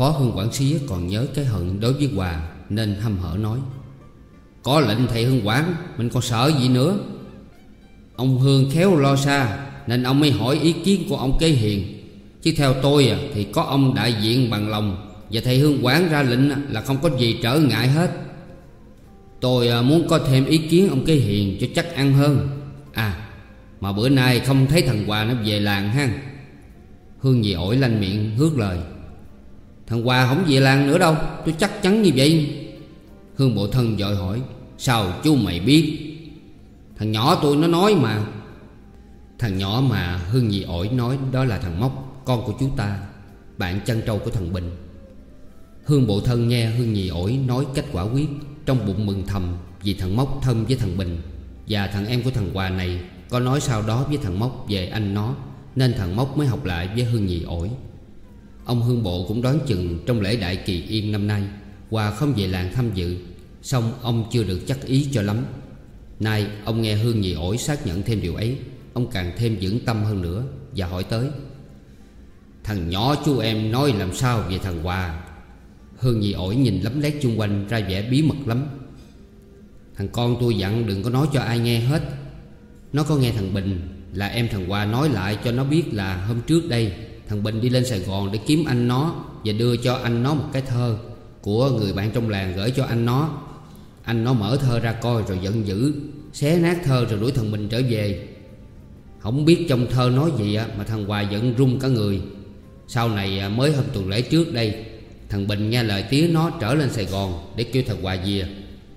Phó Hương Quản Xía còn nhớ cái hận đối với Hòa Nên hâm hở nói Có lệnh thầy Hương Quản Mình còn sợ gì nữa? Ông Hương khéo lo xa Nên ông mới hỏi ý kiến của ông Kế Hiền Chứ theo tôi à, thì có ông đại diện bằng lòng Và thầy Hương quán ra lệnh à, là không có gì trở ngại hết. Tôi à, muốn có thêm ý kiến ông Kế Hiền cho chắc ăn hơn. À mà bữa nay không thấy thằng Hòa nó về làng ha. Hương gì ổi lanh miệng hước lời. Thằng Hòa không về làng nữa đâu, Tôi chắc chắn như vậy. Hương bộ thân dội hỏi, Sao chú mày biết? Thằng nhỏ tôi nó nói mà. Thằng nhỏ mà Hương nhị ổi nói Đó là thằng Móc, Con của chú ta, Bạn chân trâu của thằng Bình. Hương bộ thân nghe Hương nhị ổi nói cách quả quyết, Trong bụng mừng thầm Vì thằng Móc thân với thằng Bình Và thằng em của thằng Hòa này Có nói sau đó với thằng Móc về anh nó, Nên thằng Móc mới học lại với Hương nhị ổi. Ông Hương Bộ cũng đoán chừng trong lễ đại kỳ yên năm nay, Hòa không về làng tham dự Xong ông chưa được chắc ý cho lắm. Nay, ông nghe Hương nhị ổi xác nhận thêm điều ấy, Ông càng thêm vững tâm hơn nữa Và hỏi tới, Thằng nhỏ chú em nói làm sao về thằng Hòa? Hương nhị ổi nhìn lấm lét chung quanh, ra vẻ bí mật lắm. Thằng con tôi dặn đừng có nói cho ai nghe hết. Nó có nghe thằng Bình Là em thằng Hòa nói lại cho nó biết là hôm trước đây. Thằng Bình đi lên Sài Gòn để kiếm anh nó Và đưa cho anh nó một cái thơ Của người bạn trong làng gửi cho anh nó. Anh nó mở thơ ra coi rồi giận dữ, Xé nát thơ rồi đuổi thằng Bình trở về. Không biết trong thơ nói gì mà thằng Hòa giận run cả người. Sau này à, mới hôm tuần lễ trước đây, Thằng Bình nghe lời tía nó trở lên Sài Gòn Để kêu thằng Hòa về.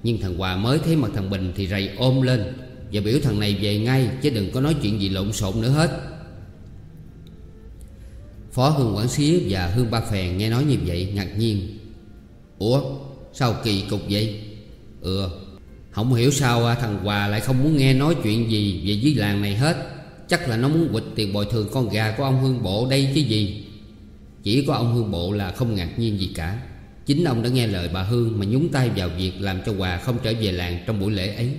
Nhưng thằng Hòa mới thấy mặt thằng Bình thì rầy ôm lên Và biểu thằng này về ngay, Chứ đừng có nói chuyện gì lộn xộn nữa hết. Phó Hương Quảng Xía và Hương Ba Phèn nghe nói như vậy, ngạc nhiên. Ủa, sao kỳ cục vậy? Ừ Không hiểu sao à, thằng Hòa lại không muốn nghe nói chuyện gì về dưới làng này hết. Chắc là nó muốn quỵt tiền bồi thường con gà của ông Hương Bộ đây chứ gì. Chỉ có ông Hương Bộ là không ngạc nhiên gì cả. Chính ông đã nghe lời bà Hương mà nhúng tay vào việc làm cho Hòa không trở về làng trong buổi lễ ấy.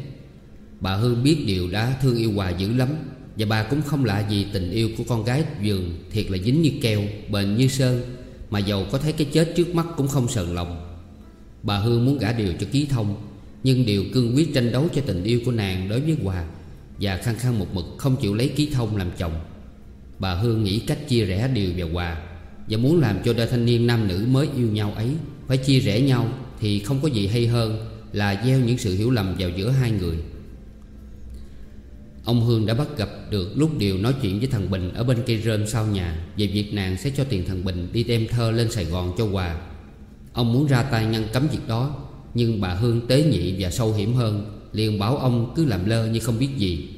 Bà Hương biết điều đã thương yêu Hòa dữ lắm và bà cũng không lạ gì tình yêu của con gái giường Thiệt là dính như keo, bền như sơn Mà dầu có thấy cái chết trước mắt cũng không sờn lòng. Bà Hương muốn gả điều cho ký thông Nhưng điều cương quyết tranh đấu cho tình yêu của nàng đối với Hòa Và khăng khăng một mực không chịu lấy ký thông làm chồng. Bà Hương nghĩ cách chia rẽ điều và Hòa Và muốn làm cho đôi thanh niên nam nữ mới yêu nhau ấy Phải chia rẽ nhau Thì không có gì hay hơn Là gieo những sự hiểu lầm vào giữa hai người. Ông Hương đã bắt gặp được lúc Điều nói chuyện với thằng Bình Ở bên cây rơm sau nhà Về việc nàng sẽ cho tiền thằng Bình đi đem thơ lên Sài Gòn cho Hòa Ông muốn ra tay ngăn cấm việc đó Nhưng bà Hương tế nhị và sâu hiểm hơn liền bảo ông cứ làm lơ như không biết gì.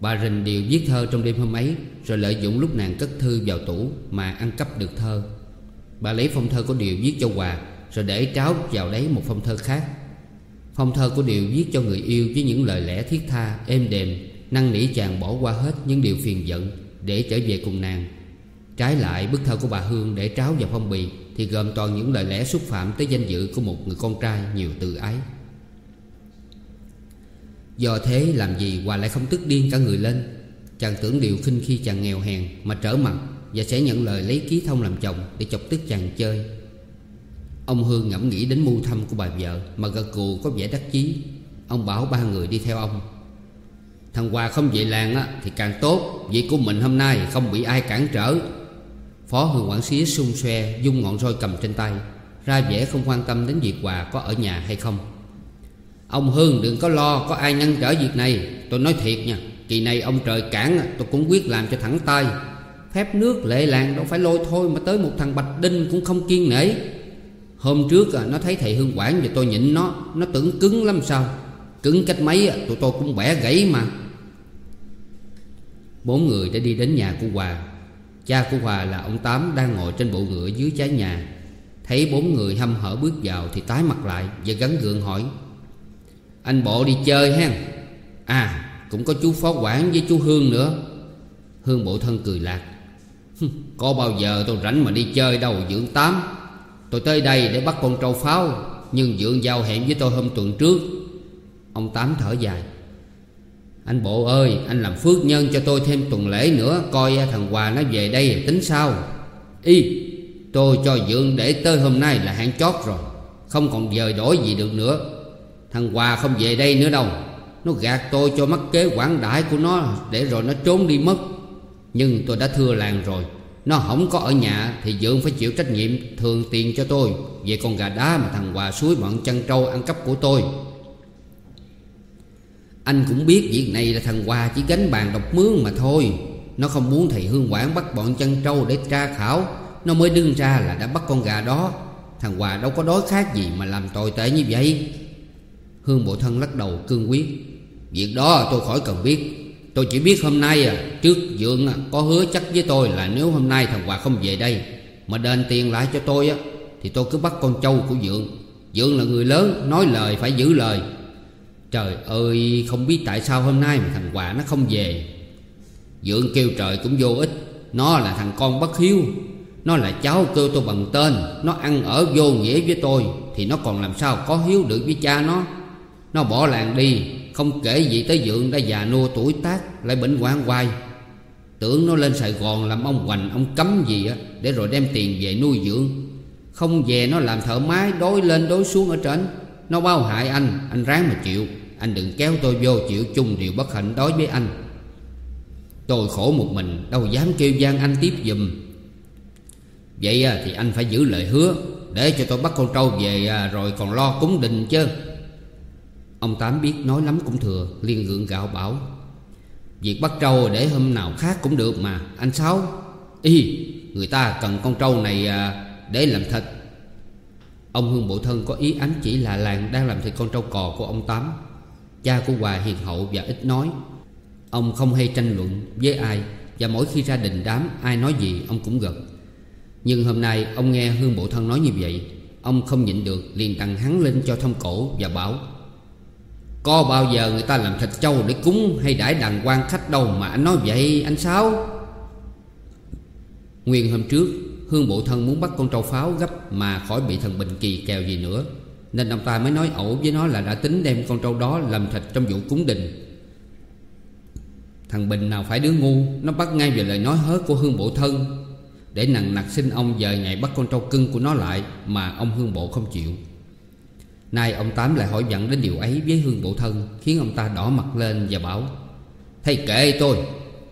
Bà Rình Điều viết thơ trong đêm hôm ấy Rồi lợi dụng lúc nàng cất thư vào tủ Mà ăn cắp được thơ. Bà lấy phong thơ của Điều viết cho Hòa Rồi để tráo vào đấy một phong thơ khác. Phong thơ của Điều viết cho người yêu Với những lời lẽ thiết tha, êm đềm Năn nỉ chàng bỏ qua hết những điều phiền giận Để trở về cùng nàng. Trái lại, bức thơ của bà Hương để tráo vào phong bì Thì gồm toàn những lời lẽ xúc phạm tới danh dự của một người con trai nhiều tự ái. Do thế, làm gì Hòa lại không tức điên cả người lên? Chàng tưởng điều khinh khi chàng nghèo hèn Mà trở mặt Và sẽ nhận lời lấy ký thông làm chồng Để chọc tức chàng chơi. Ông Hương ngẫm nghĩ đến mưu thâm của bà vợ Mà gật gù có vẻ đắc chí. Ông bảo ba người đi theo ông. Thằng Hòa không về làng á, thì càng tốt. Việc của mình hôm nay không bị ai cản trở. Phó Hương Quản Xía xung xoe Dung ngọn roi cầm trên tay. Ra vẻ không quan tâm đến việc Hòa có ở nhà hay không. Ông Hương đừng có lo Có ai ngăn trở việc này. Tôi nói thiệt nha Kỳ này ông trời cản tôi cũng quyết làm cho thẳng tay. Phép nước lệ làng đâu phải lôi thôi Mà tới một thằng Bạch Đinh cũng không kiên nể. Hôm trước nó thấy thầy Hương Quảng Và tôi nhịn nó. Nó tưởng cứng lắm sao? Cứng cách mấy tụi tôi cũng bẻ gãy mà. Bốn người đã đi đến nhà của Hòa. Cha của Hòa là ông Tám đang ngồi trên bộ ngựa dưới trái nhà. Thấy bốn người hâm hở bước vào Thì tái mặt lại và gắn gượng hỏi, Anh bộ đi chơi hen? À cũng có chú Phó quản với chú Hương nữa. Hương bộ thân cười lạc Có bao giờ tôi rảnh mà đi chơi đâu, dưỡng tám. Tôi tới đây để bắt con trâu pháo, Nhưng dưỡng giao hẹn với tôi hôm tuần trước. Ông Tám thở dài anh bộ ơi, Anh làm phước nhân cho tôi thêm tuần lễ nữa, Coi thằng Hòa nó về đây tính sao? Y, Tôi cho dưỡng để tới hôm nay là hạn chót rồi, Không còn dời đổi gì được nữa. Thằng Hòa không về đây nữa đâu, Nó gạt tôi cho mắc kế quản đại của nó Để rồi nó trốn đi mất. Nhưng tôi đã thưa làng rồi, Nó không có ở nhà Thì dương phải chịu trách nhiệm Thường tiền cho tôi. Về con gà đá mà thằng Hòa suối bọn chân trâu ăn cắp của tôi. Anh cũng biết việc này là thằng Hòa chỉ gánh bàn độc mướn mà thôi. Nó không muốn thầy Hương Quảng bắt bọn chân trâu để tra khảo. Nó mới đứng ra là đã bắt con gà đó. Thằng Hòa đâu có đói khác gì mà làm tồi tệ như vậy. Hương bộ thân lắc đầu cương quyết. Việc đó tôi khỏi cần biết. Tôi chỉ biết hôm nay à, trước dượng à, có hứa chắc với tôi là nếu hôm nay thằng Hòa không về đây Mà đền tiền lại cho tôi á Thì tôi cứ bắt con trâu của dượng. Dượng là người lớn nói lời phải giữ lời. Trời ơi, không biết tại sao hôm nay mà thằng quả nó không về. Dượng kêu trời cũng vô ích. Nó là thằng con bất hiếu. Nó là cháu kêu tôi bằng tên. Nó ăn ở vô nghĩa với tôi, Thì nó còn làm sao có hiếu được với cha nó? Nó bỏ làng đi, Không kể gì tới Dượng đã già nua tuổi tác, Lại bệnh hoang hoài Tưởng nó lên Sài Gòn làm ông hoành, Ông cấm gì á, Để rồi đem tiền về nuôi dưỡng. Không về nó làm thợ mái Đối lên đối xuống ở trên Nó bao hại anh Anh ráng mà chịu. Anh đừng kéo tôi vô chịu chung điều bất hạnh đối với anh. Tôi khổ một mình Đâu dám kêu gian anh tiếp dùm Vậy à, thì anh phải giữ lời hứa Để cho tôi bắt con trâu về à, Rồi còn lo cúng đình chứ. Ông Tám biết nói lắm cũng thừa liền gượng gạo bảo. Việc bắt trâu để hôm nào khác cũng được mà Anh Sáu. Y Người ta cần con trâu này à, để làm thịt. Ông Hương Bộ Thân có ý ám chỉ là làng đang làm thịt con trâu cò của ông Tám. Cha của Hòa hiền hậu và ít nói, Ông không hay tranh luận với ai, Và mỗi khi ra đình đám ai nói gì, ông cũng gật. Nhưng hôm nay ông nghe Hương Bộ Thân nói như vậy, Ông không nhịn được liền tăng hắn lên cho thông cổ và bảo, Có bao giờ người ta làm thịt trâu để cúng hay đãi đàn quan khách đâu mà anh nói vậy, anh Sáu Nguyên hôm trước, Hương Bộ Thân muốn bắt con trâu pháo gấp Mà khỏi bị thần Bình Kỳ kèo gì nữa. Nên ông ta mới nói ẩu với nó là đã tính đem con trâu đó làm thịt trong vụ cúng đình. Thằng Bình nào phải đứa ngu, Nó bắt ngay về lời nói hớt của Hương Bộ Thân, Để nặng nặc xin ông dời ngày bắt con trâu cưng của nó lại Mà ông Hương Bộ không chịu. Nay ông Tám lại hỏi dặn đến điều ấy với Hương Bộ Thân, Khiến ông ta đỏ mặt lên và bảo, Thầy kệ tôi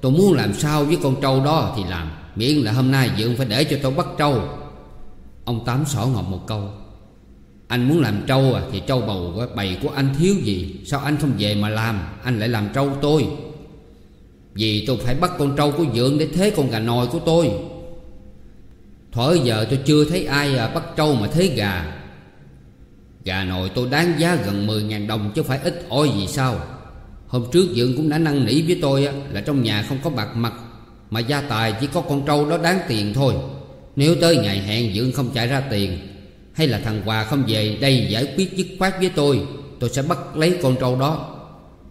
Tôi muốn làm sao với con trâu đó thì làm, Miễn là hôm nay dượng phải để cho tôi bắt trâu. Ông Tám xỏ ngọt một câu anh muốn làm trâu à Thì trâu bầu bầy của anh thiếu gì? Sao anh không về mà làm? Anh lại làm trâu tôi. Vì tôi phải bắt con trâu của dượng Để thế con gà nồi của tôi. Thở giờ tôi chưa thấy ai à, bắt trâu mà thế gà. Gà nồi tôi đáng giá gần 10.000 đồng chứ phải ít oi gì sao? Hôm trước Dượng cũng đã năn nỉ với tôi á, là trong nhà không có bạc mặt Mà gia tài chỉ có con trâu đó đáng tiền thôi. Nếu tới ngày hẹn Dượng không chạy ra tiền hay là thằng Hòa không về đây giải quyết dứt khoát với tôi Tôi sẽ bắt lấy con trâu đó.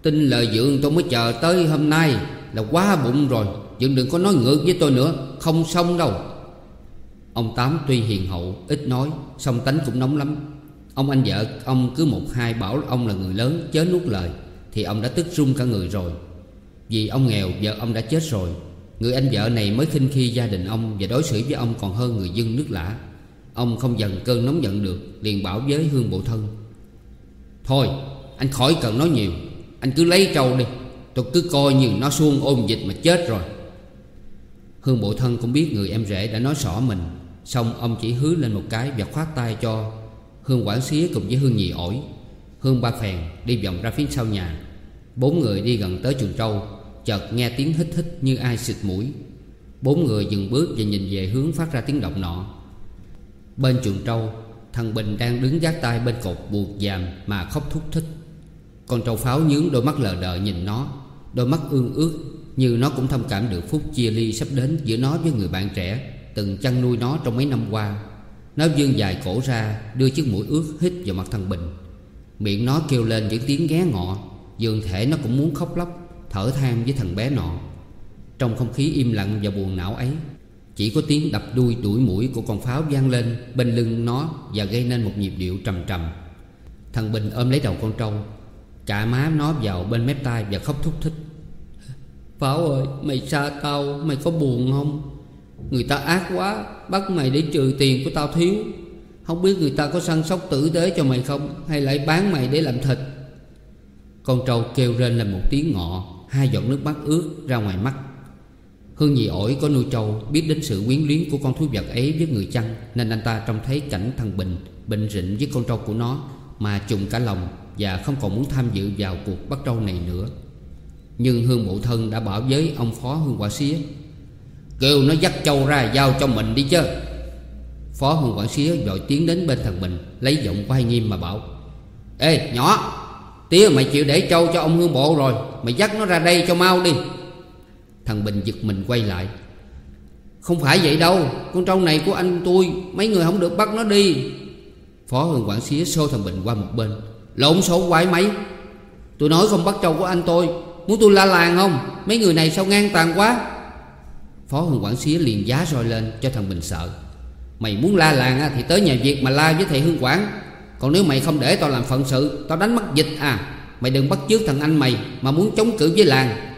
Tin lời Dượng tôi mới chờ tới hôm nay Là quá bụng rồi. Dượng đừng có nói ngược với tôi nữa, Không xong đâu. Ông Tám tuy hiền hậu, ít nói, song tánh cũng nóng lắm. Ông anh vợ, ông cứ một hai bảo ông là người lớn, chớ nuốt lời, Thì ông đã tức run cả người rồi. Vì ông nghèo, vợ ông đã chết rồi. Người anh vợ này mới khinh khi gia đình ông Và đối xử với ông còn hơn người dân nước lã. Ông không dần cơn nóng giận được, Liền bảo với Hương Bộ Thân. Thôi, anh khỏi cần nói nhiều, Anh cứ lấy trâu đi, Tôi cứ coi như nó xuông ôm dịch mà chết rồi. Hương Bộ Thân cũng biết người em rể đã nói xỏ mình, Xong ông chỉ hứa lên một cái Và khoát tay cho Hương quản Xía cùng với Hương Nhì ổi. Hương Ba Phèn đi vòng ra phía sau nhà. Bốn người đi gần tới chuồng trâu, Chợt nghe tiếng hít hít như ai xịt mũi. Bốn người dừng bước và nhìn về hướng phát ra tiếng động nọ. Bên chuồng trâu, Thằng Bình đang đứng giác tay bên cột buộc giàm Mà khóc thúc thích. Con trâu pháo nhướng đôi mắt lờ đờ nhìn nó, Đôi mắt ương ước Như nó cũng thông cảm được phút chia ly sắp đến Giữa nó với người bạn trẻ Từng chăn nuôi nó trong mấy năm qua. Nó dương dài cổ ra, Đưa chiếc mũi ướt hít vào mặt thằng Bình. Miệng nó kêu lên những tiếng ghé ngọ, Dường thể nó cũng muốn khóc lóc, Thở than với thằng bé nọ. Trong không khí im lặng và buồn não ấy chỉ có tiếng đập đuôi đuổi mũi của con pháo vang lên, Bên lưng nó Và gây nên một nhịp điệu trầm trầm. Thằng Bình ôm lấy đầu con trâu Cả má nó vào bên mép tai và khóc thúc thích. Pháo ơi, mày xa tao, Mày có buồn không? Người ta ác quá, Bắt mày để trừ tiền của tao thiếu. Không biết người ta có săn sóc tử tế cho mày không, Hay lại bán mày để làm thịt? Con trâu kêu lên là một tiếng ngọ, Hai giọt nước mắt ướt ra ngoài mắt. Hương nhị ổi có nuôi trâu, Biết đến sự quyến luyến của con thú vật ấy với người chăn, Nên anh ta trông thấy cảnh thằng Bình Bình rịnh với con trâu của nó, Mà trùng cả lòng Và không còn muốn tham dự vào cuộc bắt trâu này nữa. Nhưng Hương Bộ Thân đã bảo với ông phó Hương Quả Xía, Kêu nó dắt trâu ra giao cho mình đi chứ. Phó Hương quả Xía dội tiến đến bên thằng Bình, Lấy giọng quay nghiêm mà bảo, Ê, nhỏ, Tía mày chịu để trâu cho ông Hương Bộ rồi, Mày dắt nó ra đây cho mau đi. Thằng Bình giật mình quay lại. Không phải vậy đâu, Con trâu này của anh tôi, Mấy người không được bắt nó đi. Phó Hương quảng Xía xô thằng Bình qua một bên. Lộn xộn quái mấy Tôi nói không bắt trâu của anh tôi, Muốn tôi la làng không? Mấy người này sao ngang tàn quá? Phó Hương quảng Xía liền giá roi lên cho thằng Bình sợ. Mày muốn la làng thì tới nhà Việt mà la với thầy Hương Quảng. Còn nếu mày không để tao làm phận sự, Tao đánh mất dịch à. Mày đừng bắt chước thằng anh mày Mà muốn chống cự với làng.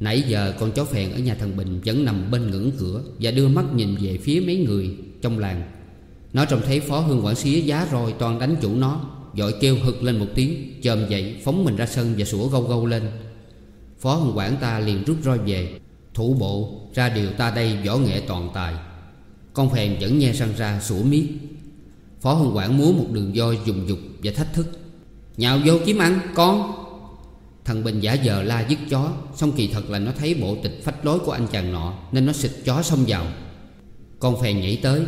Nãy giờ con chó phèn ở nhà thằng Bình Vẫn nằm bên ngưỡng cửa Và đưa mắt nhìn về phía mấy người trong làng. Nó trông thấy phó hương quản xía giá roi toàn đánh chủ nó, Dội kêu hực lên một tiếng, Chồm dậy, phóng mình ra sân và sủa gâu gâu lên. Phó hương quản ta liền rút roi về. Thủ bộ, ra điều ta đây võ nghệ toàn tài. Con phèn vẫn nghe răng ra, sủa miết. Phó hương quản múa một đường voi dùng dục và thách thức. Nhào vô kiếm ăn, con! Thằng Bình giả giờ la dứt chó, Xong kỳ thật là nó thấy bộ tịch phách lối của anh chàng nọ, Nên nó xịt chó xông vào. Con phèn nhảy tới,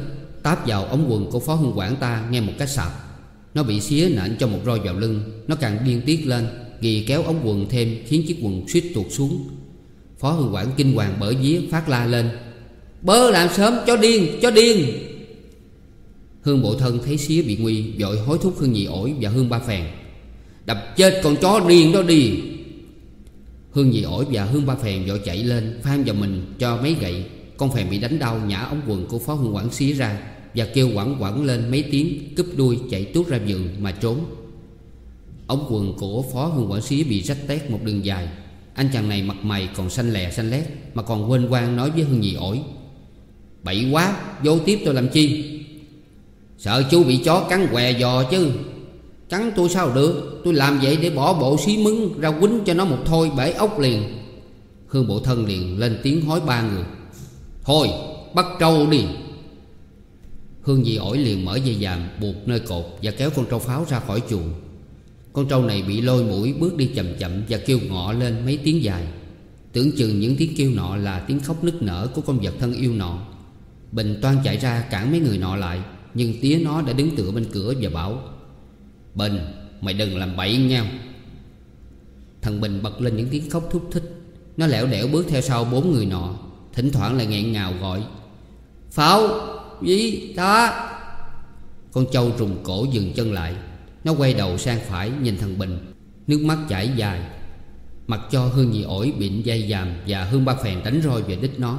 Táp vào ống quần của phó hương quản ta nghe một cái sạp. Nó bị xía nện cho một roi vào lưng, Nó càng điên tiết lên, Ghi kéo ống quần thêm Khiến chiếc quần suýt tuột xuống. Phó hương quản kinh hoàng bởi vía phát la lên Bơ làm sớm, cho điên cho điên. Hương bộ thân thấy xía bị nguy, Vội hối thúc Hương nhị ổi và Hương ba phèn, Đập chết con chó điên đó đi. Hương nhị ổi và Hương ba phèn vội chạy lên Phan vào mình, cho mấy gậy. Con phèn bị đánh đau, nhả ống quần của phó hương quảng xí ra Và kêu quẳng quẳng lên mấy tiếng, Cúp đuôi, chạy tuốt ra giường mà trốn. Ống quần của phó hương quảng xí bị rách tét một đường dài. Anh chàng này mặt mày còn xanh lè, xanh lét, Mà còn quên quan nói với Hương nhị ổi. Bậy quá, vô tiếp tôi làm chi? Sợ chú bị chó cắn què giò chứ. Cắn tôi sao được? Tôi làm vậy để bỏ bộ xí mứng, Ra quýnh cho nó một thôi, bể ốc liền. Hương bộ thân liền lên tiếng hối ba người. Thôi, bắt trâu đi. Hương dị ổi liền mở dây dàm Buộc nơi cột và kéo con trâu pháo ra khỏi chuồng. Con trâu này bị lôi mũi, bước đi chậm chậm Và kêu ngọ lên mấy tiếng dài. Tưởng chừng những tiếng kêu nọ là tiếng khóc nức nở Của con vật thân yêu nọ. Bình toan chạy ra cản mấy người nọ lại, Nhưng tía nó đã đứng tựa bên cửa và bảo Bình mày đừng làm bậy nhau. Thằng Bình bật lên những tiếng khóc thúc thích Nó lẻo đẻo bước theo sau bốn người nọ, Thỉnh thoảng lại nghẹn ngào gọi. Pháo Dĩ ta Con trâu trùng cổ dừng chân lại. Nó quay đầu sang phải nhìn thằng Bình. Nước mắt chảy dài. Mặc cho Hương nhị ổi bịn dây dàm Và Hương ba phèn đánh roi về đích nó.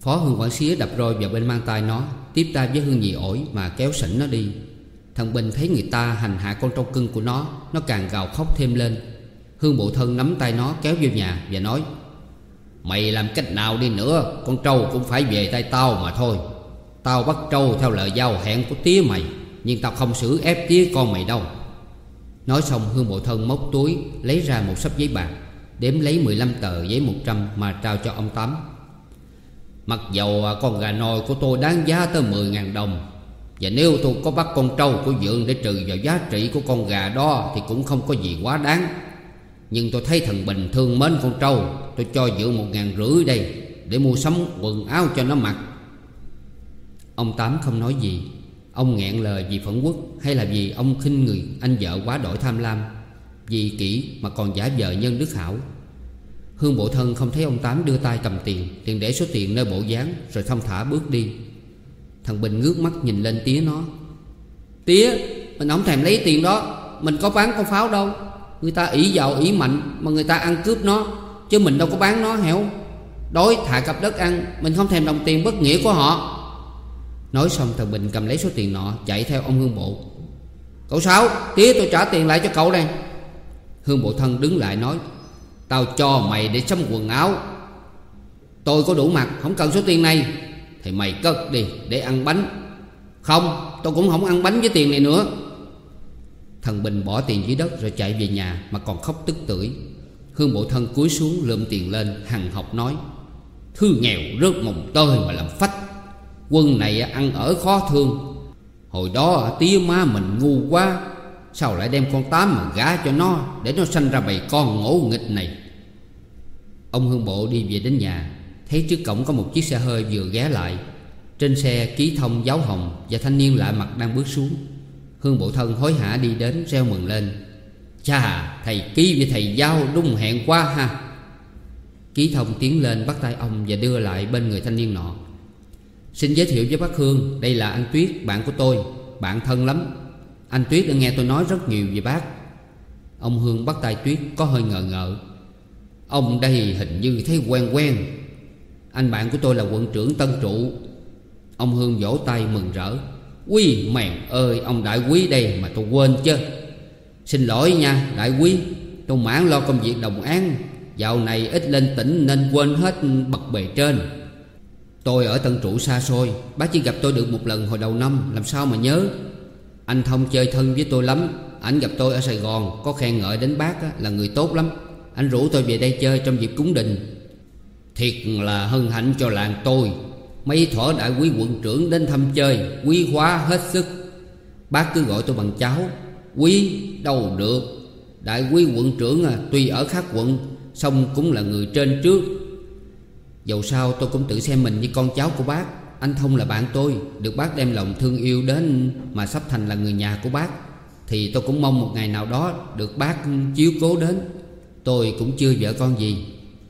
Phó Hương quản xía đập roi vào bên mang tay nó, Tiếp tay với Hương nhị ổi mà kéo sỉnh nó đi. Thằng Bình thấy người ta hành hạ con trâu cưng của nó Nó càng gào khóc thêm lên. Hương bộ thân nắm tay nó kéo vô nhà và nói, Mày làm cách nào đi nữa? Con trâu cũng phải về tay tao mà thôi. Tao bắt trâu theo lời giao hẹn của tía mày, Nhưng tao không xử ép tía con mày đâu. Nói xong, Hương bộ thân móc túi, Lấy ra một sấp giấy bạc, Đếm lấy 15 tờ giấy 100 Mà trao cho ông Tám. Mặc dầu con gà nồi của tôi đáng giá tới 10.000 đồng và nếu tôi có bắt con trâu của dượng Để trừ vào giá trị của con gà đó Thì cũng không có gì quá đáng. Nhưng tôi thấy thằng Bình thương mến con trâu, Tôi cho dượng một ngàn rưỡi đây, Để mua sắm quần áo cho nó mặc. Ông Tám không nói gì. Ông nghẹn lời vì phẫn quốc Hay là vì ông khinh người anh vợ quá đổi tham lam? Vì kỹ mà còn giả vờ nhân đức hảo. Hương bộ thân không thấy ông Tám đưa tay cầm tiền Liền để số tiền nơi bộ dáng, Rồi thông thả bước đi. Thằng Bình ngước mắt nhìn lên tía nó Tía, Mình không thèm lấy tiền đó. Mình có bán con pháo đâu. Người ta ỷ giàu ỷ mạnh Mà người ta ăn cướp nó, Chứ mình đâu có bán nó, hẻo. Đói, thả cặp đất ăn, Mình không thèm đồng tiền bất nghĩa của họ. Nói xong, thằng Bình cầm lấy số tiền nọ, Chạy theo ông Hương Bộ. Cậu Sáu, Tía, tôi trả tiền lại cho cậu đây. Hương Bộ Thân đứng lại nói, Tao cho mày để xăm quần áo. Tôi có đủ mặt, Không cần số tiền này. Thì mày cất đi, để ăn bánh. Không, tôi cũng không ăn bánh với tiền này nữa. Thằng Bình bỏ tiền dưới đất rồi chạy về nhà Mà còn khóc tức tưởi. Hương Bộ Thân cúi xuống lượm tiền lên, Hằng học nói, Thư nghèo rớt mồng tơi mà làm phách. Quân này ăn ở khó thương. Hồi đó tía má mình ngu quá, Sao lại đem con tám mà gá cho nó Để nó sanh ra bầy con ngỗ nghịch này? Ông Hương Bộ đi về đến nhà Thấy trước cổng có một chiếc xe hơi vừa ghé lại. Trên xe ký thông giáo hồng Và thanh niên lạ mặt đang bước xuống. Hương Bộ Thân hối hả đi đến reo mừng lên. Chà, thầy ký với thầy giao đúng hẹn quá ha. Ký thông tiến lên bắt tay ông Và đưa lại bên người thanh niên nọ. Xin giới thiệu với bác Hương, Đây là anh Tuyết, bạn của tôi. Bạn thân lắm. Anh Tuyết đã nghe tôi nói rất nhiều về bác. Ông Hương bắt tay Tuyết có hơi ngờ ngợ. Ông đây hình như thấy quen quen. Anh bạn của tôi là quận trưởng Tân Trụ. Ông Hương vỗ tay mừng rỡ. Quý mèn ơi, ông đại quý đây mà tôi quên chứ. Xin lỗi nha, đại quý. Tôi mãn lo công việc đồng án. Dạo này ít lên tỉnh nên quên hết bậc bề trên. Tôi ở Tân Trụ xa xôi. Bác chỉ gặp tôi được một lần hồi đầu năm, Làm sao mà nhớ? Anh Thông chơi thân với tôi lắm. Anh gặp tôi ở Sài Gòn, Có khen ngợi đến bác là người tốt lắm. Anh rủ tôi về đây chơi trong dịp cúng đình. Thiệt là hân hạnh cho làng tôi. Mấy thỏ đại quý quận trưởng đến thăm chơi Quý hóa hết sức. Bác cứ gọi tôi bằng cháu Quý đâu được. Đại quý quận trưởng à, tuy ở khác quận Xong cũng là người trên trước. Dầu sao tôi cũng tự xem mình như con cháu của bác. Anh Thông là bạn tôi Được bác đem lòng thương yêu đến Mà sắp thành là người nhà của bác. Thì tôi cũng mong một ngày nào đó Được bác chiếu cố đến. Tôi cũng chưa vợ con gì.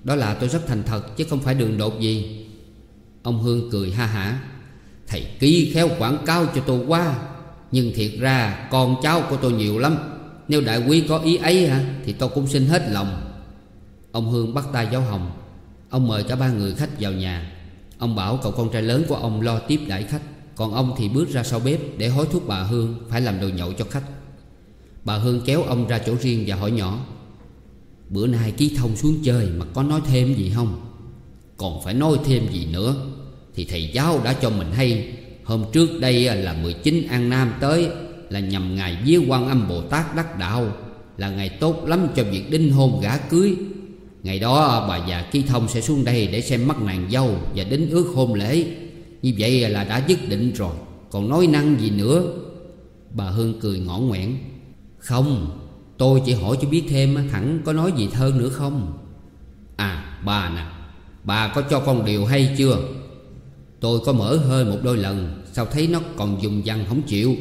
Đó là tôi rất thành thật, chứ không phải đường đột gì. Ông Hương cười ha hả. Thầy ký khéo quảng cáo cho tôi quá Nhưng thiệt ra, con cháu của tôi nhiều lắm. Nếu đại quý có ý ấy hả, Thì tôi cũng xin hết lòng. Ông Hương bắt tay giáo hồng. Ông mời cả ba người khách vào nhà. Ông bảo cậu con trai lớn của ông lo tiếp đãi khách. Còn ông thì bước ra sau bếp Để hối thúc bà Hương phải làm đồ nhậu cho khách. Bà Hương kéo ông ra chỗ riêng và hỏi nhỏ. Bữa nay ký thông xuống chơi mà có nói thêm gì không? Còn phải nói thêm gì nữa? Thì thầy giáo đã cho mình hay. Hôm trước đây là 19 An Nam tới, Là nhằm ngày vía quan âm Bồ Tát đắc đạo, Là ngày tốt lắm cho việc đính hôn gả cưới. Ngày đó, bà già Ký Thông sẽ xuống đây để xem mắt nàng dâu Và đính ước hôn lễ. Như vậy là đã dứt định rồi. Còn nói năng gì nữa? Bà Hương cười ngõ ngoẹn. Không Tôi chỉ hỏi cho biết thêm Thẳng có nói gì thơ nữa không? À bà nè, Bà có cho con điều hay chưa? Tôi có mở hơi một đôi lần, Sao thấy nó còn dùng dằn không chịu?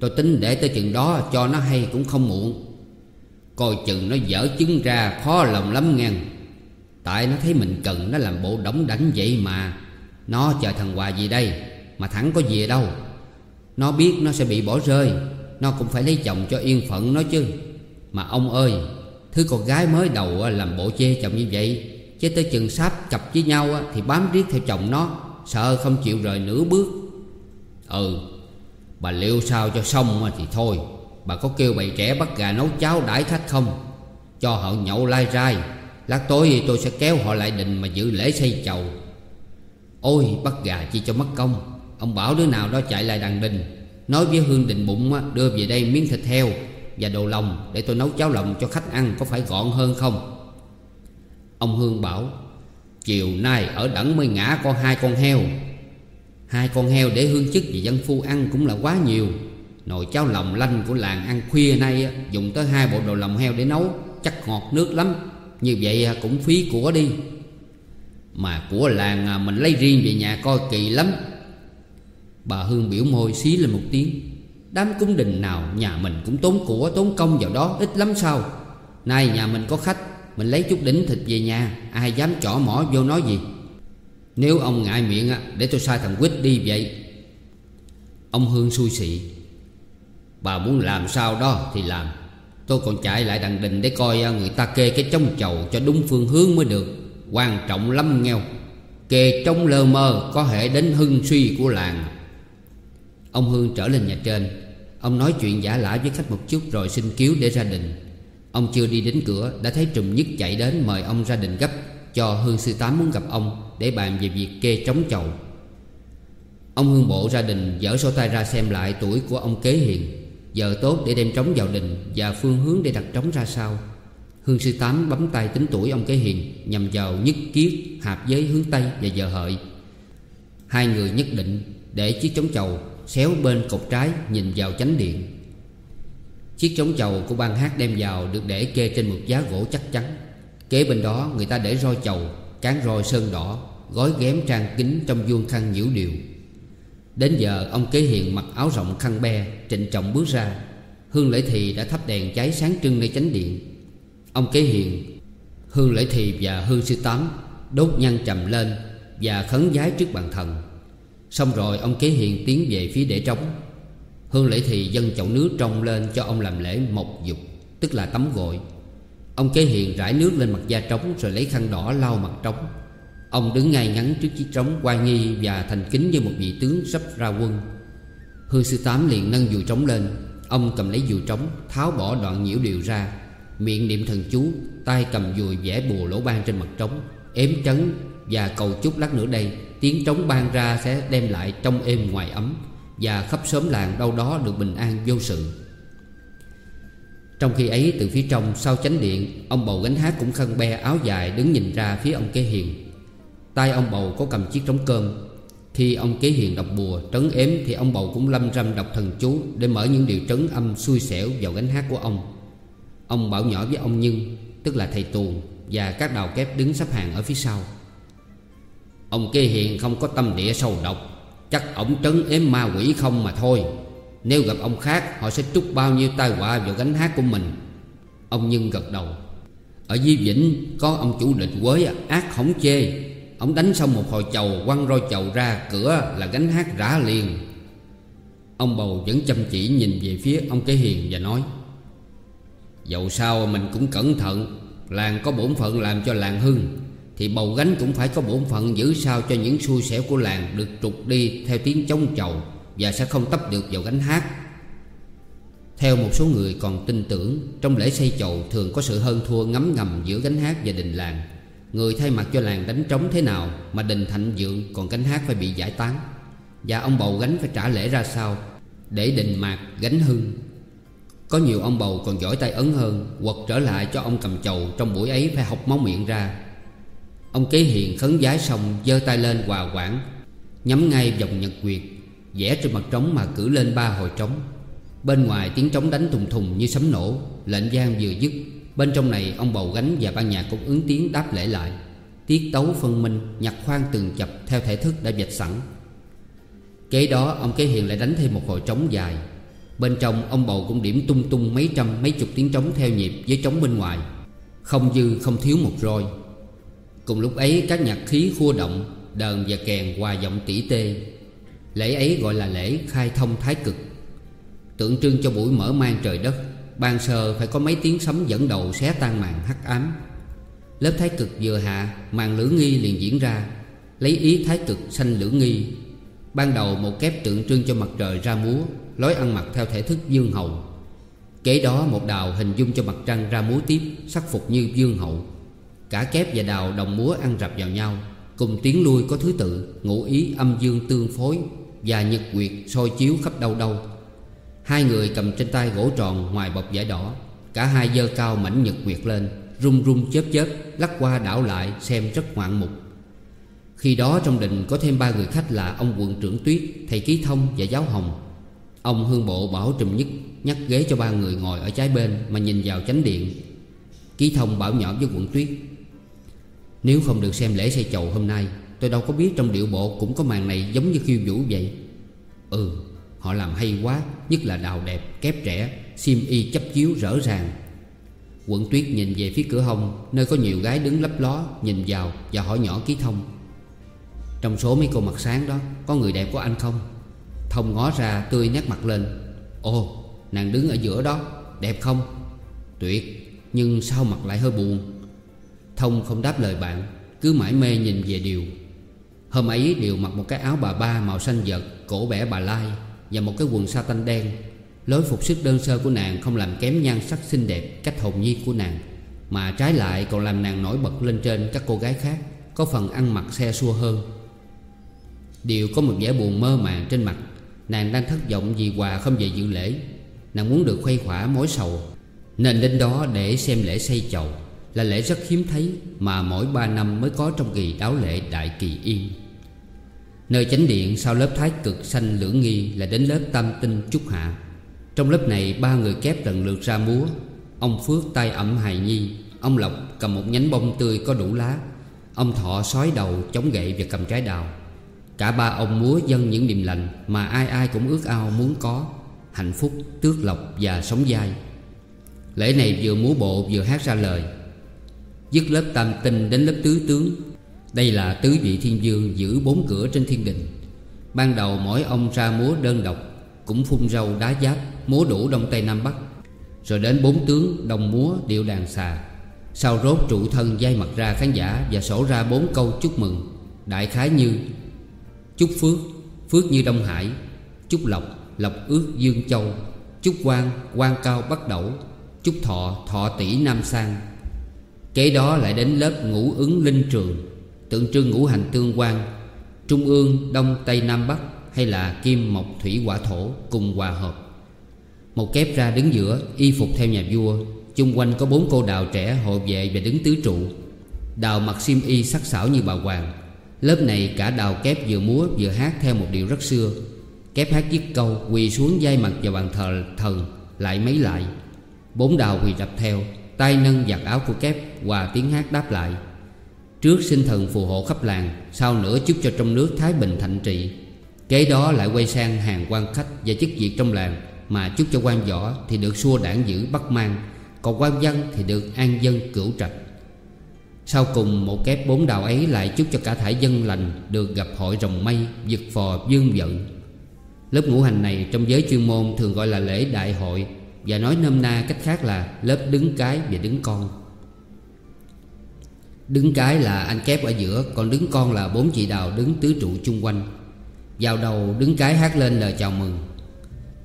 Tôi tính để tới chừng đó cho nó hay cũng không muộn. Coi chừng nó dở chứng ra khó lòng lắm ngang. Tại nó thấy mình cần nó làm bộ đóng đánh vậy mà. Nó chờ thằng Hòa gì đây, Mà thẳng có gì đâu? Nó biết nó sẽ bị bỏ rơi, Nó cũng phải lấy chồng cho yên phận nó chứ. Mà ông ơi, Thứ con gái mới đầu làm bộ chê chồng như vậy Chứ tới chừng sáp cặp với nhau Thì bám riết theo chồng nó, Sợ không chịu rời nửa bước. Ừ Bà liệu sao cho xong thì thôi, Bà có kêu bầy trẻ bắt gà nấu cháo đãi khách không? Cho họ nhậu lai rai, Lát tối tôi sẽ kéo họ lại đình mà giữ lễ xây chầu. Ôi, bắt gà chi cho mất công, Ông bảo đứa nào đó chạy lại đàn đình, Nói với Hương Định Bụng đưa về đây miếng thịt heo và đồ lòng để tôi nấu cháo lòng cho khách ăn Có phải gọn hơn không? Ông Hương bảo, Chiều nay ở đẳng mới ngã con hai con heo. Hai con heo để hương chức và dân phu ăn cũng là quá nhiều. Nồi cháo lòng lanh của làng ăn khuya nay Dùng tới hai bộ đồ lòng heo để nấu, Chắc ngọt nước lắm. Như vậy cũng phí của đi. Mà của làng à, mình lấy riêng về nhà coi kỳ lắm. Bà Hương biểu môi xí lên một tiếng. Đám cung đình nào nhà mình cũng tốn của, tốn công vào đó, ít lắm sao? Nay nhà mình có khách, Mình lấy chút đỉnh thịt về nhà, Ai dám trỏ mỏ vô nói gì? Nếu ông ngại miệng để tôi sai thằng Quýt đi vậy. Ông Hương xui xị. Bà muốn làm sao đó thì làm. Tôi còn chạy lại đằng đình để coi à, người ta kê cái trống chầu cho đúng phương hướng mới được. Quan trọng lắm nghèo. Kê trống lơ mơ có hệ đến hưng suy của làng. Ông Hương trở lên nhà trên. Ông nói chuyện giả lả với khách một chút rồi xin cứu để ra đình. Ông chưa đi đến cửa, đã thấy Trùm Nhất chạy đến mời ông ra đình gấp, Cho Hương Sư Tám muốn gặp ông để bàn về việc kê trống chầu Ông Hương Bộ ra đình, dở sổ tay ra xem lại tuổi của ông Kế Hiền. Giờ tốt để đem trống vào đình Và phương hướng để đặt trống ra sao Hương sư tám bấm tay tính tuổi ông Kế Hiền, Nhằm vào nhất kiết, hạp giới hướng Tây và giờ hợi. Hai người nhất định để chiếc trống chầu Xéo bên cột trái nhìn vào chánh điện. Chiếc trống chầu của ban hát đem vào Được để kê trên một giá gỗ chắc chắn. Kế bên đó, người ta để roi chầu, Cán roi sơn đỏ, Gói ghém trang kính trong vuông khăn nhiễu điều Đến giờ, ông Kế Hiền mặc áo rộng khăn be, Trịnh trọng bước ra. Hương Lễ Thì đã thắp đèn cháy sáng trưng nơi chánh điện. Ông Kế Hiền, Hương Lễ Thì và Hương Sư Tám Đốt nhăn trầm lên Và khấn giái trước bàn thần. Xong rồi ông Kế Hiền tiến về phía để trống. Hương Lễ Thì dân chậu nước trong lên cho ông làm lễ mộc dục, Tức là tắm gội. Ông Kế Hiền rải nước lên mặt da trống Rồi lấy khăn đỏ lau mặt trống. Ông đứng ngay ngắn trước chiếc trống quan nghi Và thành kính như một vị tướng sắp ra quân. Hương sư tám liền nâng dù trống lên. Ông cầm lấy dù trống, Tháo bỏ đoạn nhiễu điều ra. Miệng niệm thần chú, tay cầm dùi vẽ bùa lỗ ban trên mặt trống, Ếm trấn và cầu chúc lát nữa đây. Tiếng trống ban ra sẽ đem lại trong êm ngoài ấm, Và khắp xóm làng đâu đó được bình an vô sự. Trong khi ấy, từ phía trong sau chánh điện, Ông bầu gánh hát cũng khăn be áo dài đứng nhìn ra phía ông kế hiền. Tay ông bầu có cầm chiếc trống cơm. Khi ông kế hiền đọc bùa, trấn ếm Thì ông bầu cũng lâm râm đọc thần chú Để mở những điều trấn âm xui xẻo vào gánh hát của ông. Ông bảo nhỏ với ông Nhưng Tức là thầy tuồng Và các đào kép đứng sắp hàng ở phía sau. Ông kế hiền không có tâm địa sâu độc. Chắc ổng trấn ếm ma quỷ không mà thôi. Nếu gặp ông khác, Họ sẽ trút bao nhiêu tai họa vào gánh hát của mình. Ông Nhân gật đầu. Ở Di Vĩnh, có ông chủ địch quế ác hổng chê. Ông đánh xong một hồi chầu, quăng roi chầu ra, cửa là gánh hát rã liền. Ông bầu vẫn chăm chỉ nhìn về phía ông kế hiền và nói, Dẫu sao mình cũng cẩn thận, Làng có bổn phận làm cho làng hưng. Thì bầu gánh cũng phải có bổn phận giữ sao cho những xui xẻo của làng Được trục đi theo tiếng chống chầu Và sẽ không tấp được vào gánh hát. Theo một số người còn tin tưởng, Trong lễ xây chầu thường có sự hơn thua ngấm ngầm giữa gánh hát và đình làng. Người thay mặt cho làng đánh trống thế nào Mà đình thạnh dượng, còn gánh hát phải bị giải tán. Và ông bầu gánh phải trả lễ ra sao? Để đình mạc, gánh hưng. Có nhiều ông bầu còn giỏi tay ấn hơn, Quật trở lại cho ông cầm chầu Trong buổi ấy phải học máu miệng ra. Ông kế hiền khấn giái xong giơ tay lên hòa quảng, Nhắm ngay vòng nhật quyệt vẽ trên mặt trống mà cử lên ba hồi trống. Bên ngoài tiếng trống đánh thùng thùng như sấm nổ, Lệnh gian vừa dứt. Bên trong này, ông bầu gánh và ban nhạc cũng ứng tiếng đáp lễ lại. Tiết tấu phân minh nhặt khoan từng chập theo thể thức đã vạch sẵn. Kế đó, ông kế hiền lại đánh thêm một hồi trống dài. Bên trong, ông bầu cũng điểm tung tung mấy trăm, mấy chục tiếng trống theo nhịp với trống bên ngoài. Không dư, không thiếu một roi. Cùng lúc ấy, các nhạc khí khua động, Đờn và kèn hòa giọng tỉ tê. Lễ ấy gọi là lễ khai thông thái cực. Tượng trưng cho buổi mở mang trời đất Ban sơ phải có mấy tiếng sấm dẫn đầu xé tan màn hắc ám. Lớp thái cực vừa hạ, Màn lưỡng nghi liền diễn ra, Lấy ý thái cực sanh lưỡng nghi. Ban đầu một kép tượng trưng cho mặt trời ra múa, Lối ăn mặc theo thể thức dương hậu. Kế đó một đào hình dung cho mặt trăng ra múa tiếp, Sắc phục như dương hậu. Cả kép và đào đồng múa ăn rập vào nhau. Cùng tiếng lui có thứ tự ngũ ý âm dương tương phối Và nhật quyệt soi chiếu khắp đâu đâu. Hai người cầm trên tay gỗ tròn ngoài bọc vải đỏ. Cả hai dơ cao mảnh nhật quyệt lên Rung rung chớp chớp Lắc qua đảo lại xem rất ngoạn mục. Khi đó trong đình có thêm ba người khách là Ông quận trưởng Tuyết, thầy Ký Thông và giáo hồng. Ông hương bộ bảo trùm nhất Nhắc ghế cho ba người ngồi ở trái bên Mà nhìn vào chánh điện. Ký Thông bảo nhỏ với quận Tuyết nếu không được xem lễ xây chầu hôm nay Tôi đâu có biết trong điệu bộ cũng có màn này giống như khiêu vũ vậy. Ừ Họ làm hay quá Nhất là đào đẹp, kép trẻ Sim y chấp chiếu rõ ràng. Quận tuyết nhìn về phía cửa hông Nơi có nhiều gái đứng lấp ló Nhìn vào và hỏi nhỏ ký thông. Trong số mấy cô mặt sáng đó Có người đẹp của anh không? Thông ngó ra tươi nét mặt lên. Ồ nàng đứng ở giữa đó Đẹp không? Tuyệt Nhưng sao mặt lại hơi buồn? Thông không đáp lời bạn, Cứ mãi mê nhìn về Điều. Hôm ấy, Điều mặc một cái áo bà ba màu xanh vật Cổ bẻ bà lai, Và một cái quần sa tanh đen. Lối phục sức đơn sơ của nàng không làm kém nhan sắc xinh đẹp, Cách hồn nhiên của nàng, Mà trái lại còn làm nàng nổi bật lên trên các cô gái khác, Có phần ăn mặc xe xua hơn. Điều có một vẻ buồn mơ màng trên mặt. Nàng đang thất vọng vì quà không về dự lễ. Nàng muốn được khuây khỏa mối sầu, Nên đến đó để xem lễ xây chầu. Là lễ rất hiếm thấy Mà mỗi ba năm mới có trong kỳ đáo lễ Đại Kỳ Yên. Nơi chánh điện sau lớp thái cực xanh lưỡng nghi Là đến lớp tam tinh trúc hạ. Trong lớp này ba người kép lần lượt ra múa. Ông Phước tay ẩm hài nhi Ông Lộc cầm một nhánh bông tươi có đủ lá. Ông Thọ sói đầu chống gậy và cầm trái đào. Cả ba ông múa dân những niềm lành Mà ai ai cũng ước ao muốn có Hạnh phúc, tước lộc và sống dai. Lễ này vừa múa bộ vừa hát ra lời. Dứt lớp tam tinh đến lớp tứ tướng. Đây là tứ vị thiên vương giữ bốn cửa trên thiên đình. Ban đầu mỗi ông ra múa đơn độc, Cũng phun râu đá giáp, Múa đủ đông tây nam bắc. Rồi đến bốn tướng đồng múa điệu đàn xà. Sau rốt trụ thân dây mặt ra khán giả Và sổ ra bốn câu chúc mừng. Đại khái như, Chúc phước Phước như Đông Hải, Chúc lộc Lộc ước Dương Châu, Chúc quan quan cao bắt đầu, Chúc thọ thọ tỷ Nam Sang. Kế đó lại đến lớp ngũ ứng linh trường, Tượng trưng ngũ hành tương quan, Trung ương, Đông, Tây, Nam, Bắc Hay là Kim, Mộc, Thủy, Hỏa, Thổ Cùng hòa hợp. Một kép ra đứng giữa, Y phục theo nhà vua, Chung quanh có bốn cô đào trẻ hộ vệ và đứng tứ trụ. Đào mặc xiêm y sắc sảo như bà hoàng. Lớp này cả đào kép vừa múa vừa hát theo một điệu rất xưa. Kép hát dứt câu, quỳ xuống dây mặt vào bàn thờ thần, Lại mấy lại. Bốn đào quỳ đập theo tay nâng giặt áo của kép và tiếng hát đáp lại. Trước xin thần phù hộ khắp làng Sau nữa chúc cho trong nước Thái Bình thạnh trị Kế đó lại quay sang hàng quan khách Và chức việc trong làng Mà chúc cho quan võ thì được xua đảng giữ bắt mang Còn quan dân thì được an dân cửu trạch. Sau cùng một kép bốn đạo ấy lại chúc cho cả thải dân lành Được gặp hội rồng mây, giật phò dương vận. Lớp ngũ hành này trong giới chuyên môn thường gọi là lễ đại hội và nói nôm na cách khác là lớp đứng cái và đứng con. Đứng cái là anh kép ở giữa, Còn đứng con là bốn chị đào đứng tứ trụ chung quanh. Vào đầu đứng cái hát lên lời chào mừng.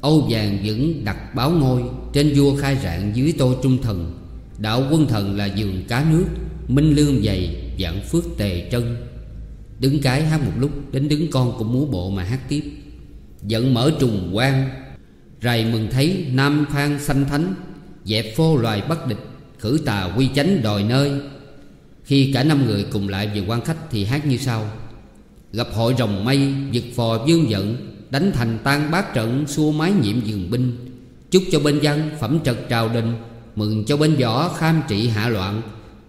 Âu vàng vững đặt báo ngôi, Trên vua khai rạng dưới tô trung thần. Đạo quân thần là giường cá nước, Minh lương dày dạng phước tề trân. Đứng cái hát một lúc, Đến đứng con cũng múa bộ mà hát tiếp. Giận mở trùng quan Rày mừng thấy Nam Khang sanh thánh, Dẹp phô loài bất địch, Khử tà quy chánh đòi nơi. Khi cả năm người cùng lại về quan khách Thì hát như sau. Gặp hội rồng mây Giật phò dương giận, Đánh thành tan bát trận, Xua mái nhiệm dường binh. Chúc cho bên dân phẩm trật trào đình, Mừng cho bên võ kham trị hạ loạn.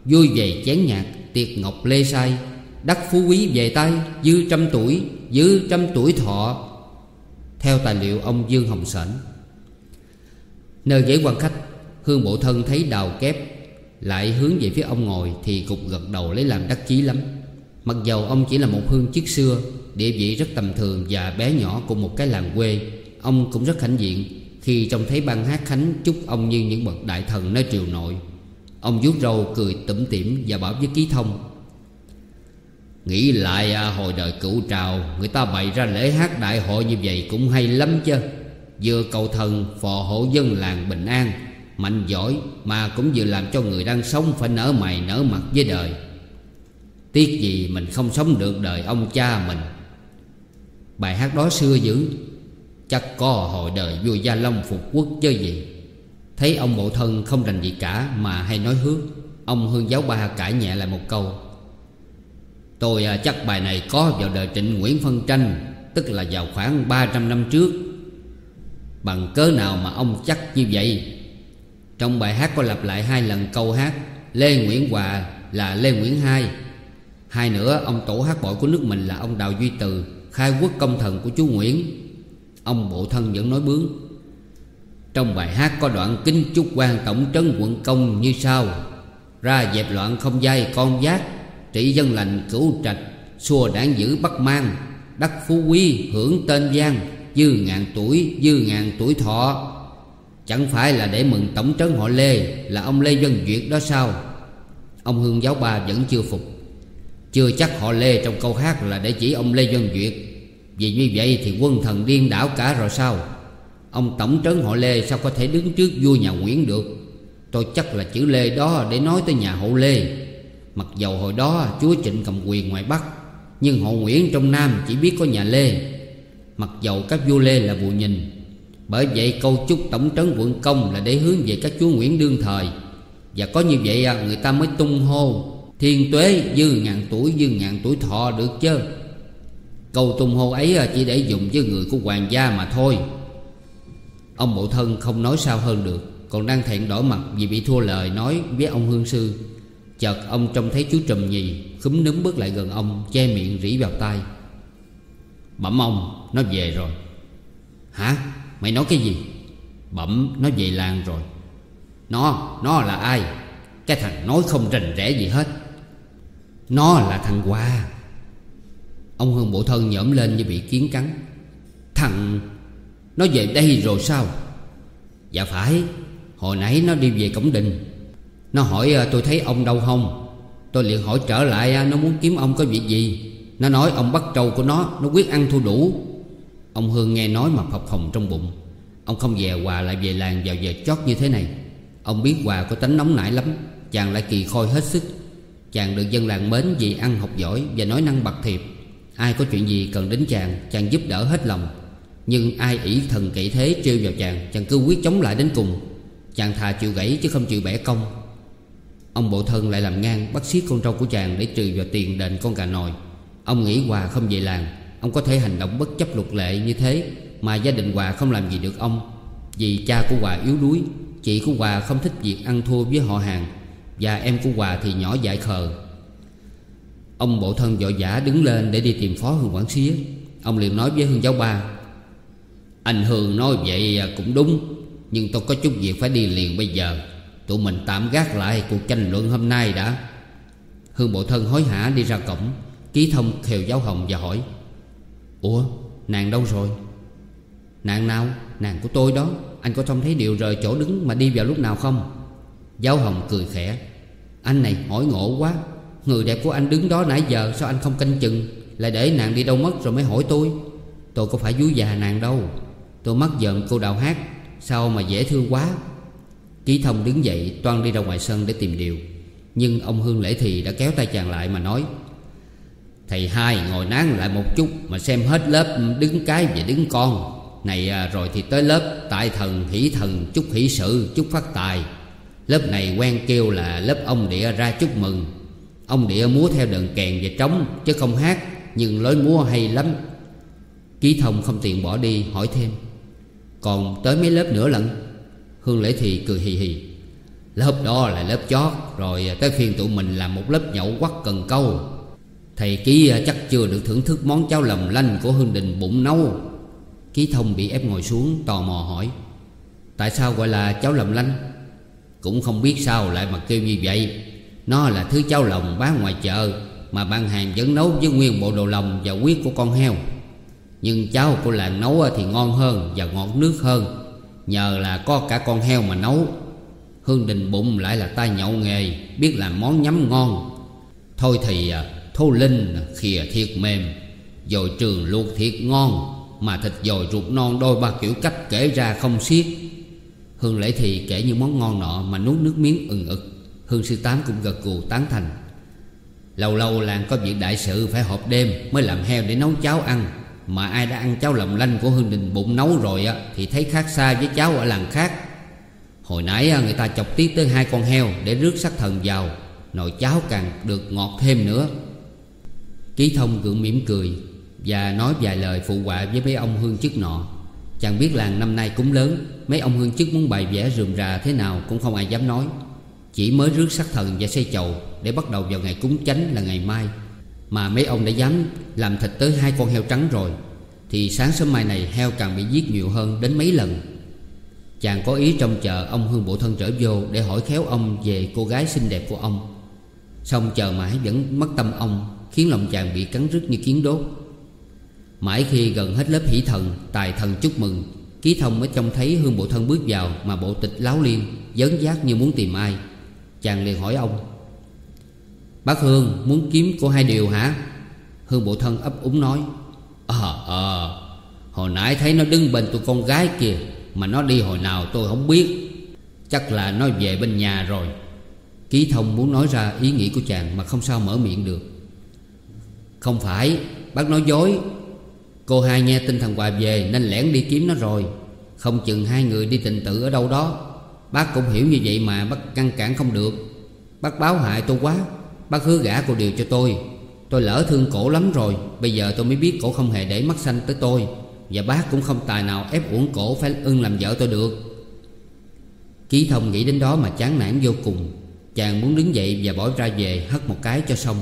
Vui về chén nhạc, Tiệc ngọc lê sai. Đắc phú quý về tay, Dư trăm tuổi, Dư trăm tuổi thọ. Theo tài liệu ông Dương Hồng Sển, Nơi ghế quan khách Hương bộ thân thấy đào kép Lại hướng về phía ông ngồi Thì cục gật đầu lấy làm đắc chí lắm. Mặc dầu ông chỉ là một hương chức xưa Địa vị rất tầm thường Và bé nhỏ của một cái làng quê Ông cũng rất hãnh diện Khi trông thấy ban hát khánh Chúc ông như những bậc đại thần nơi triều nội. Ông vuốt râu cười tủm tỉm và bảo với ký thông Nghĩ lại à, hồi đời cửu trào Người ta bày ra lễ hát đại hội như vậy cũng hay lắm chứ. Vừa cầu thần phò hộ dân làng bình an. Mạnh giỏi mà cũng vừa làm cho người đang sống Phải nở mày nở mặt với đời. Tiếc gì mình không sống được đời ông cha mình. Bài hát đó xưa dữ Chắc có hồi đời vua Gia Long phục quốc chứ gì. Thấy ông bộ thân không rành gì cả Mà hay nói hước Ông Hương giáo ba cãi nhẹ lại một câu. Tôi à, chắc bài này có vào đời Trịnh Nguyễn Phân Tranh, Tức là vào khoảng 300 năm trước. Bằng cớ nào mà ông chắc như vậy? Trong bài hát có lặp lại hai lần câu hát, Lê Nguyễn Hòa là Lê Nguyễn Hai. Hai nữa, ông tổ hát bội của nước mình là ông Đào Duy Từ, Khai quốc công thần của chú Nguyễn. Ông bộ thân vẫn nói bướng. Trong bài hát có đoạn kinh chúc quan tổng trấn quận công như sau. Ra dẹp loạn không dây con giác Trị dân lành cửu trạch, Xua đảng giữ bắt mang, Đắc phú quý hưởng tên giang, Dư ngàn tuổi, Dư ngàn tuổi thọ. Chẳng phải là để mừng tổng trấn họ Lê, Là ông Lê Dân Duyệt đó sao? Ông Hương giáo ba vẫn chưa phục. Chưa chắc họ Lê trong câu hát là để chỉ ông Lê Dân Duyệt. Vì như vậy thì quân thần điên đảo cả rồi sao? Ông tổng trấn họ Lê sao có thể đứng trước vua nhà Nguyễn được? Tôi chắc là chữ Lê đó để nói tới nhà hậu Lê. Mặc dầu hồi đó chúa Trịnh cầm quyền ngoài Bắc Nhưng họ Nguyễn trong Nam chỉ biết có nhà Lê. Mặc dầu các vua Lê là bù nhìn Bởi vậy câu chúc tổng trấn quận công là để hướng về các chúa Nguyễn đương thời. Và có như vậy à, người ta mới tung hô Thiên tuế dư ngàn tuổi dư ngàn tuổi thọ được chứ Câu tung hô ấy à, chỉ để dùng với người của hoàng gia mà thôi. Ông bộ thân không nói sao hơn được Còn đang thẹn đỏ mặt vì bị thua lời nói với ông hương sư. Chợt ông trông thấy chú trùm nhì, Khúm núm bước lại gần ông, Che miệng rỉ vào tai. Bẩm ông, Nó về rồi. Hả? Mày nói cái gì? Bẩm, nó về làng rồi. Nó Nó là ai? Cái thằng nói không rành rẽ gì hết. Nó là thằng Hoa. Ông Hương bộ thân nhỡm lên như bị kiến cắn. Thằng, Nó về đây rồi sao? Dạ phải, Hồi nãy nó đi về cổng đình. Nó hỏi à, tôi thấy ông đâu không? Tôi liền hỏi trở lại à, nó muốn kiếm ông có việc gì? Nó nói, ông bắt trâu của nó Nó quyết ăn thua đủ. Ông Hương nghe nói mà phập phồng trong bụng. Ông không về Hòa lại về làng vào giờ chót như thế này. Ông biết Hòa có tính nóng nảy lắm, Chàng lại kỳ khôi hết sức. Chàng được dân làng mến vì ăn học giỏi Và nói năng bậc thiệp. Ai có chuyện gì cần đến chàng Chàng giúp đỡ hết lòng. Nhưng ai ỷ thần kỵ thế trêu vào chàng Chàng cứ quyết chống lại đến cùng. Chàng thà chịu gãy chứ không chịu bẻ công Ông bộ thân lại làm ngang Bắt xiết con trâu của chàng để trừ vào tiền đền con gà nồi Ông nghĩ Hòa không về làng Ông có thể hành động bất chấp luật lệ như thế, Mà gia đình Hòa không làm gì được ông. Vì cha của Hòa yếu đuối, Chị của Hòa không thích việc ăn thua với họ hàng, Và em của Hòa thì nhỏ dại khờ. Ông bộ thân vội vã đứng lên để đi tìm phó hương quản xía. Ông liền nói với hương giáo ba, Anh Hương nói vậy cũng đúng, Nhưng tôi có chút việc phải đi liền bây giờ. Tụi mình tạm gác lại cuộc tranh luận hôm nay đã. Hương bộ thân hối hả đi ra cổng, Ký thông khều giáo hồng và hỏi, Ủa, nàng đâu rồi? Nàng nào? Nàng của tôi đó. Anh có trông thấy điều rời chỗ đứng mà đi vào lúc nào không? Giáo hồng cười khẽ, Anh này hỏi ngộ quá. Người đẹp của anh đứng đó nãy giờ Sao anh không canh chừng? Lại để nàng đi đâu mất rồi mới hỏi tôi. Tôi có phải vú già nàng đâu. Tôi mắc giận cô đào hát, Sao mà dễ thương quá. Ký thông đứng dậy toan đi ra ngoài sân để tìm điều. Nhưng ông Hương Lễ Thì đã kéo tay chàng lại mà nói Thầy hai ngồi nán lại một chút Mà xem hết lớp đứng cái và đứng con. Này à, rồi thì tới lớp Tại thần hỷ thần chúc hỷ sự chúc phát tài. Lớp này quen kêu là lớp ông địa ra chúc mừng. Ông địa múa theo đờn kèn và trống Chứ không hát Nhưng lối múa hay lắm. Ký thông không tiện bỏ đi hỏi thêm Còn tới mấy lớp nữa lận? Hương Lễ Thì cười hì hì. Lớp đó là lớp chót, Rồi tới phiên tụi mình làm một lớp nhậu quắc cần câu. Thầy Ký à, chắc chưa được thưởng thức món cháo lầm lanh của Hương Đình bụng nâu Ký thông bị ép ngồi xuống, tò mò hỏi, Tại sao gọi là cháo lầm lanh? Cũng không biết sao lại mà kêu như vậy. Nó là thứ cháo lòng bán ngoài chợ Mà ban hàng vẫn nấu với nguyên bộ đồ lòng và huyết của con heo. Nhưng cháo của làng nấu thì ngon hơn và ngọt nước hơn. Nhờ là có cả con heo mà nấu. Hương Đình Bụng lại là tay nhậu nghề, Biết làm món nhắm ngon. Thôi thì à, thô linh khìa thiệt mềm, Dồi trường luộc thiệt ngon, Mà thịt dồi ruột non đôi ba kiểu cách kể ra không xiết. Hương Lễ Thì kể những món ngon nọ Mà nuốt nước miếng ừng ực. Hương Sư Tám cũng gật gù tán thành. Lâu lâu làng có việc đại sự phải họp đêm Mới làm heo để nấu cháo ăn. Mà ai đã ăn cháo lòng lanh của Hương Đình Bụng nấu rồi á, Thì thấy khác xa với cháo ở làng khác. Hồi nãy người ta chọc tiết tới hai con heo Để rước sắc thần vào, Nồi cháo càng được ngọt thêm nữa. Ký thông gượng mỉm cười Và nói vài lời phụ họa với mấy ông hương chức nọ. Chàng biết làng năm nay cúng lớn, Mấy ông hương chức muốn bày vẽ rườm rà thế nào Cũng không ai dám nói. Chỉ mới rước sắc thần và xây chầu Để bắt đầu vào ngày cúng chánh là ngày mai. Mà mấy ông đã dám làm thịt tới hai con heo trắng rồi, Thì sáng sớm mai này heo càng bị giết nhiều hơn đến mấy lần. Chàng có ý trong chợ ông Hương Bộ Thân trở vô Để hỏi khéo ông về cô gái xinh đẹp của ông. Xong chờ mãi vẫn mất tâm ông, Khiến lòng chàng bị cắn rứt như kiến đốt. Mãi khi gần hết lớp hỷ thần, Tài thần chúc mừng, Ký thông mới trông thấy Hương Bộ Thân bước vào Mà bộ tịch láo liên Dấn giác như muốn tìm ai. Chàng liền hỏi ông Bác Hương muốn kiếm cô hai điều hả? Hương Bộ Thân ấp úng nói Ờ ờ Hồi nãy thấy nó đứng bên tụi con gái kia Mà nó đi hồi nào tôi không biết. Chắc là nó về bên nhà rồi. Ký thông muốn nói ra ý nghĩ của chàng Mà không sao mở miệng được. Không phải, Bác nói dối. Cô hai nghe tin thằng Hòa về Nên lẻn đi kiếm nó rồi. Không chừng hai người đi tình tự ở đâu đó. Bác cũng hiểu như vậy mà bác ngăn cản không được. Bác báo hại tôi quá. Bác hứa gả cô điều cho tôi. Tôi lỡ thương cổ lắm rồi, Bây giờ tôi mới biết cổ không hề để mắt xanh tới tôi. Và bác cũng không tài nào ép uổng cổ Phải ưng làm vợ tôi được. Ký thông nghĩ đến đó mà chán nản vô cùng. Chàng muốn đứng dậy và bỏ ra về, hất một cái cho xong.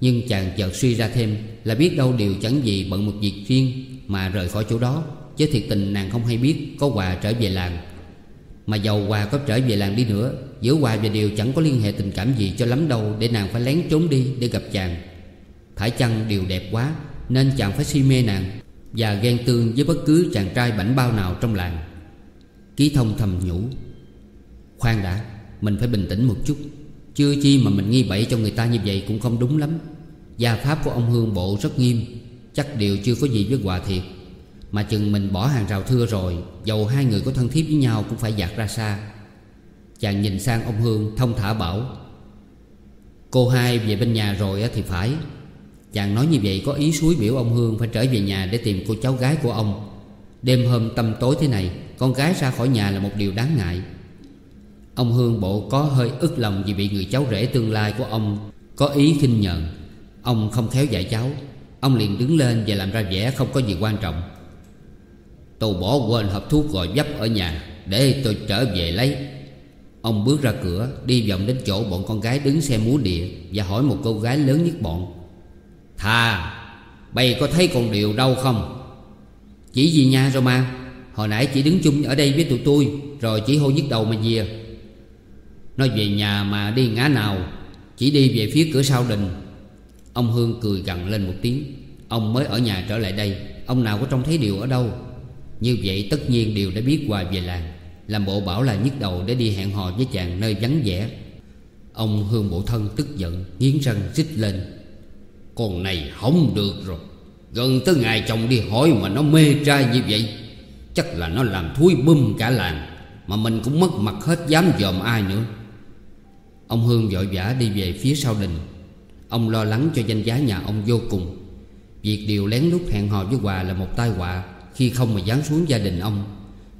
Nhưng chàng chợt suy ra thêm Là biết đâu điều chẳng gì bận một việc riêng Mà rời khỏi chỗ đó. Chứ thiệt tình nàng không hay biết có quà trở về làng. Mà giàu quà có trở về làng đi nữa Giữa quà và điều chẳng có liên hệ tình cảm gì cho lắm đâu, Để nàng phải lén trốn đi để gặp chàng. Phải chăng điều đẹp quá, Nên chàng phải si mê nàng Và ghen tương với bất cứ chàng trai bảnh bao nào trong làng. Ký thông thầm nhủ, Khoan đã, Mình phải bình tĩnh một chút. Chưa chi mà mình nghi bậy cho người ta như vậy cũng không đúng lắm. Gia pháp của ông Hương Bộ rất nghiêm, Chắc điều chưa có gì với Hòa Thiệt. Mà chừng mình bỏ hàng rào thưa rồi, Dầu hai người có thân thiết với nhau cũng phải dạt ra xa. Chàng nhìn sang ông Hương thông thả bảo, Cô hai về bên nhà rồi thì phải. Chàng nói như vậy có ý suối biểu ông Hương Phải trở về nhà để tìm cô cháu gái của ông. Đêm hôm tâm tối thế này, Con gái ra khỏi nhà là một điều đáng ngại. Ông Hương bộ có hơi ức lòng Vì bị người cháu rể tương lai của ông Có ý khinh nhận Ông không khéo dạy cháu. Ông liền đứng lên và làm ra vẻ không có gì quan trọng. Tôi bỏ quên hộp thuốc rồi dấp ở nhà, Để tôi trở về lấy. Ông bước ra cửa, Đi vòng đến chỗ bọn con gái đứng xe múa địa Và hỏi một cô gái lớn nhất bọn. Thà, Bày có thấy con điều đâu không? Chỉ gì nha rồi Hồi nãy chỉ đứng chung ở đây với tụi tôi, Rồi chỉ hô nhức đầu mà về Nói về nhà mà đi ngã nào, Chỉ đi về phía cửa sau đình. Ông Hương cười gằn lên một tiếng. Ông mới ở nhà trở lại đây, Ông nào có trông thấy điều ở đâu? Như vậy tất nhiên điều đã biết hoài về làng. Làm bộ bảo là nhức đầu để đi hẹn hò với chàng nơi vắng vẻ. Ông Hương bộ thân tức giận, Nghiến răng rít lên. Con này không được rồi. Gần tới ngày chồng đi hỏi mà nó mê trai như vậy. Chắc là nó làm thúi bum cả làng, Mà mình cũng mất mặt hết, dám dòm ai nữa. Ông Hương vội vã đi về phía sau đình. Ông lo lắng cho danh giá nhà ông vô cùng. Việc điều lén lút hẹn hò với Hòa là một tai họa, Khi không mà giáng xuống gia đình ông.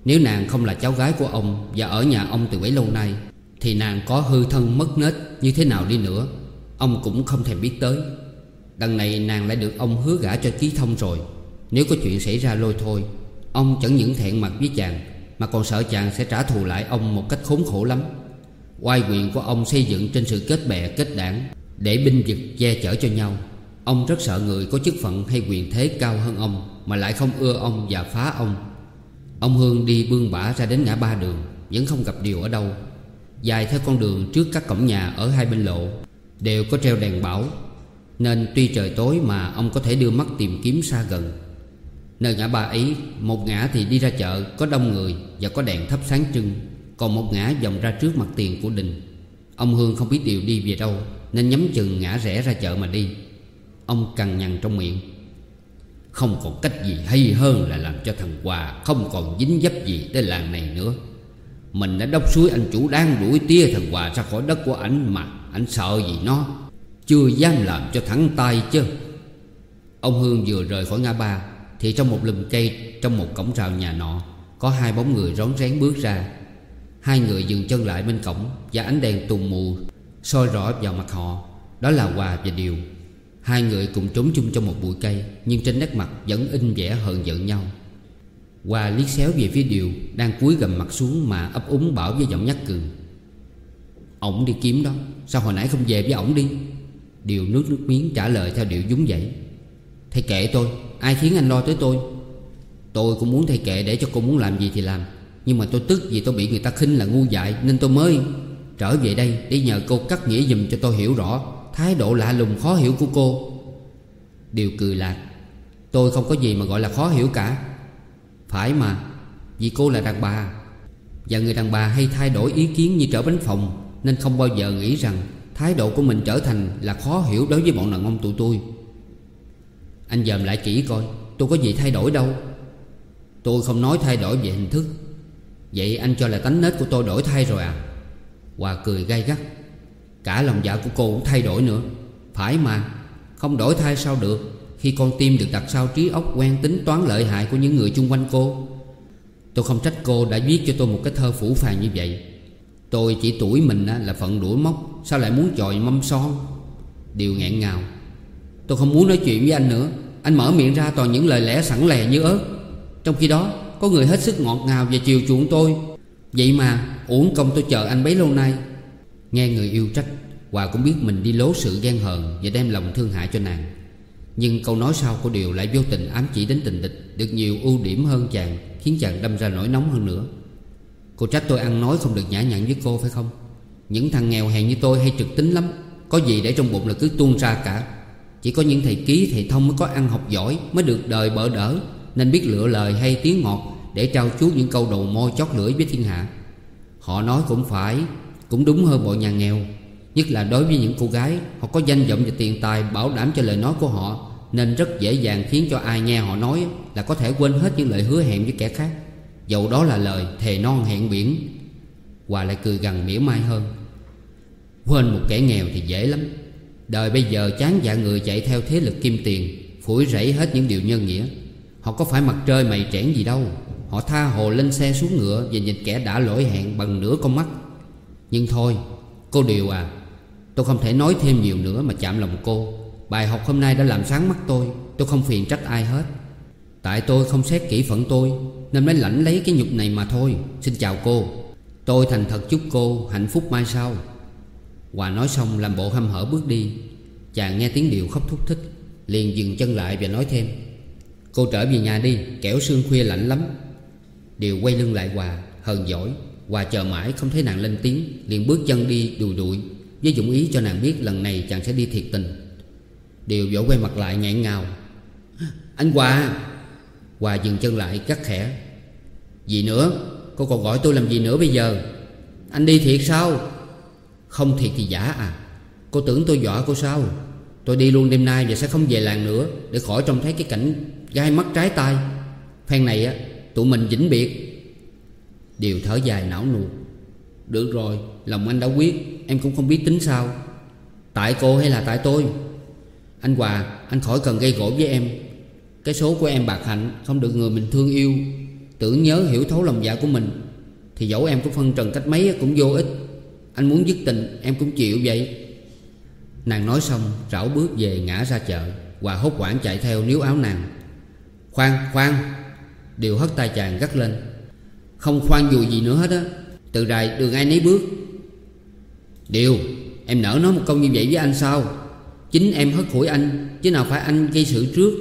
Nếu nàng không là cháu gái của ông Và ở nhà ông từ bấy lâu nay, Thì nàng có hư thân mất nết như thế nào đi nữa, Ông cũng không thèm biết tới. Đằng này nàng lại được ông hứa gả cho Chí Thông rồi. Nếu có chuyện xảy ra lôi thôi, Ông chẳng những thẹn mặt với chàng, Mà còn sợ chàng sẽ trả thù lại ông một cách khốn khổ lắm. Oai quyền của ông xây dựng trên sự kết bè, kết đảng, Để binh vực che chở cho nhau. Ông rất sợ người có chức phận hay quyền thế cao hơn ông, Mà lại không ưa ông và phá ông. Ông Hương đi bươn bả ra đến ngã ba đường, Vẫn không gặp điều ở đâu. Dài theo con đường trước các cổng nhà ở hai bên lộ, Đều có treo đèn bảo, nên tuy trời tối mà ông có thể đưa mắt tìm kiếm xa gần. Nơi ngã ba ấy, Một ngã thì đi ra chợ, Có đông người và có đèn thắp sáng trưng, Còn một ngã vòng ra trước mặt tiền của đình. Ông Hương không biết điều đi về đâu, Nên nhắm chừng ngã rẽ ra chợ mà đi. Ông cằn nhằn trong miệng. Không còn cách gì hay hơn là làm cho thằng Hòa Không còn dính dấp gì tới làng này nữa. Mình đã đốc suối anh chủ đang đuổi tia thằng Hòa ra khỏi đất của ảnh Mà ảnh sợ gì nó. Chưa dám làm cho thẳng tay chứ. Ông Hương vừa rời khỏi ngã ba, Thì trong một lùm cây Trong một cổng rào nhà nọ, Có hai bóng người rón rén bước ra. Hai người dừng chân lại bên cổng Và ánh đèn tùng mù soi rõ vào mặt họ. Đó là Hòa và Điều. Hai người cùng trốn chung trong một bụi cây, Nhưng trên nét mặt vẫn in vẻ hờn giận nhau. Hòa liếc xéo về phía Điều Đang cúi gầm mặt xuống mà ấp úng bảo với giọng nhắc cường. Ổng đi kiếm đó, Sao hồi nãy không về với ổng đi? Điều nước nước miếng trả lời theo điệu dúng dậy Thầy kệ tôi, Ai khiến anh lo tới tôi? Tôi cũng muốn thầy kệ để cho cô muốn làm gì thì làm, Nhưng mà tôi tức vì tôi bị người ta khinh là ngu dại Nên tôi mới trở về đây Để nhờ cô cắt nghĩa dùm cho tôi hiểu rõ. Thái độ lạ lùng khó hiểu của cô. Điều cười lạc Tôi không có gì mà gọi là khó hiểu cả. Phải mà, Vì cô là đàn bà. Và người đàn bà hay thay đổi ý kiến như trở bánh phòng Nên không bao giờ nghĩ rằng Thái độ của mình trở thành là khó hiểu đối với bọn đàn ông tụi tôi. Anh dòm lại kỹ coi, Tôi có gì thay đổi đâu. Tôi không nói thay đổi về hình thức. Vậy anh cho là tánh nết của tôi đổi thay rồi à? Hòa cười gay gắt. Cả lòng dạ của cô cũng thay đổi nữa. Phải mà, Không đổi thay sao được? Khi con tim được đặt sau trí óc quen tính toán lợi hại của những người chung quanh cô, Tôi không trách cô đã viết cho tôi một cái thơ phủ phàng như vậy. Tôi chỉ tuổi mình là phận đuổi móc, Sao lại muốn chọi mâm son? Điều nghẹn ngào. Tôi không muốn nói chuyện với anh nữa. Anh mở miệng ra toàn những lời lẽ sẵn lè như ớt. Trong khi đó, Có người hết sức ngọt ngào và chiều chuộng tôi. Vậy mà, uổng công tôi chờ anh bấy lâu nay. Nghe người yêu trách, Hòa cũng biết mình đi lố sự gian hờn Và đem lòng thương hại cho nàng. Nhưng câu nói sau của Điều lại vô tình ám chỉ đến tình địch, Được nhiều ưu điểm hơn chàng, Khiến chàng đâm ra nổi nóng hơn nữa. Cô trách tôi ăn nói không được nhã nhặn với cô, phải không? Những thằng nghèo hèn như tôi hay trực tính lắm, Có gì để trong bụng là cứ tuôn ra cả. Chỉ có những thầy ký, thầy thông mới có ăn học giỏi, Mới được đời bỡ đỡ, Nên biết lựa lời hay tiếng ngọt Để trao chuốt những câu đầu môi chót lưỡi với thiên hạ. Họ nói cũng phải cũng đúng hơn bọn nhà nghèo, Nhất là đối với những cô gái, Họ có danh vọng và tiền tài bảo đảm cho lời nói của họ, Nên rất dễ dàng khiến cho ai nghe họ nói Là có thể quên hết những lời hứa hẹn với kẻ khác. Dẫu đó là lời thề non hẹn biển, Hòa lại cười gần mỉa mai hơn. Quên một kẻ nghèo thì dễ lắm. Đời bây giờ chán dạ người chạy theo thế lực kim tiền, Phủi rẫy hết những điều nhân nghĩa. Họ có phải mặt trời mày trẻn gì đâu. Họ tha hồ lên xe xuống ngựa Và nhìn kẻ đã lỗi hẹn bằng nửa con mắt. Nhưng thôi, Cô Điều à Tôi không thể nói thêm nhiều nữa mà chạm lòng cô. Bài học hôm nay đã làm sáng mắt tôi Tôi không phiền trách ai hết. Tại tôi không xét kỹ phận tôi, Nên mới lãnh lấy cái nhục này mà thôi. Xin chào cô. Tôi thành thật chúc cô hạnh phúc mai sau. Hòa nói xong làm bộ hăm hở bước đi. Chàng nghe tiếng điều khóc thúc thích Liền dừng chân lại và nói thêm. Cô trở về nhà đi, Kẻo sương khuya lạnh lắm. Điều quay lưng lại Hòa, hờn giỏi Hòa chờ mãi không thấy nàng lên tiếng, Liền bước chân đi đùi đuổi Với dụng ý cho nàng biết lần này chàng sẽ đi thiệt tình. Điều vỗ quay mặt lại nhãn ngào. Anh Hòa! Hòa dừng chân lại, cắt khẽ. Gì nữa? Cô còn gọi tôi làm gì nữa bây giờ? Anh đi thiệt sao? Không thiệt thì giả à. Cô tưởng tôi dọa cô sao? Tôi đi luôn đêm nay và sẽ không về làng nữa Để khỏi trông thấy cái cảnh gai mắt trái tay Phen này á, Tụi mình vĩnh biệt. Điều thở dài não nuột Được rồi, Lòng anh đã quyết, Em cũng không biết tính sao. Tại cô hay là tại tôi? Anh Hòa, Anh khỏi cần gây gỗ với em. Cái số của em bạc hạnh, Không được người mình thương yêu. Tưởng nhớ hiểu thấu lòng dạ của mình, Thì dẫu em có phân trần cách mấy cũng vô ích. Anh muốn dứt tình, Em cũng chịu vậy. Nàng nói xong, rảo bước về ngã ra chợ. Hòa hốt quảng chạy theo níu áo nàng. Khoan khoan. Điều hất tay chàng gắt lên. Không khoan dù gì nữa hết á. Từ rài đường ai nấy bước. Điều Em nỡ nói một câu như vậy với anh sao? Chính em hất hủi anh, Chứ nào phải anh gây sự trước.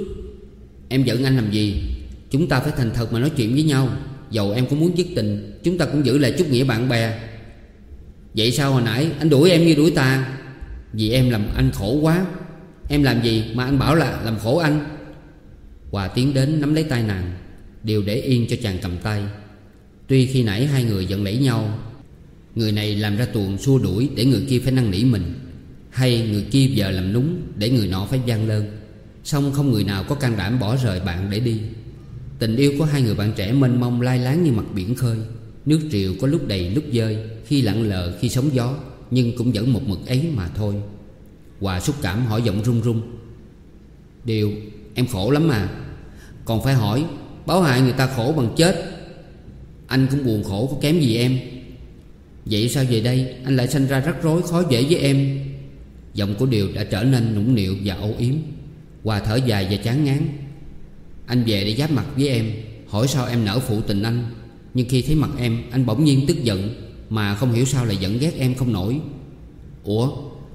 Em giận anh làm gì? Chúng ta phải thành thật mà nói chuyện với nhau. Dầu em có muốn dứt tình, Chúng ta cũng giữ lại chút nghĩa bạn bè. Vậy sao hồi nãy anh đuổi em như đuổi ta? Vì em làm anh khổ quá. Em làm gì mà anh bảo là làm khổ anh? Hòa tiến đến nắm lấy tay nàng, Đều để yên cho chàng cầm tay. Tuy khi nãy hai người giận lẫy nhau, Người này làm ra tuồng xua đuổi Để người kia phải năn nỉ mình, Hay người kia giờ làm núng Để người nọ phải gian lơn. Xong không người nào có can đảm bỏ rời bạn để đi. Tình yêu của hai người bạn trẻ mênh mông lai láng như mặt biển khơi. Nước triều có lúc đầy lúc dơi, Khi lặng lờ, khi sóng gió, Nhưng cũng vẫn một mực ấy mà thôi. Hòa xúc cảm hỏi giọng run run. Điều, em khổ lắm mà. Còn phải hỏi, Báo hại người ta khổ bằng chết. Anh cũng buồn khổ, có kém gì em? Vậy sao về đây? Anh lại sanh ra rắc rối, khó dễ với em. Giọng của Điều đã trở nên nũng nịu và âu yếm. Hòa thở dài và chán ngán. Anh về để giáp mặt với em, Hỏi sao em nở phụ tình anh. Nhưng khi thấy mặt em, Anh bỗng nhiên tức giận, Mà không hiểu sao lại giận ghét em không nổi. Ủa,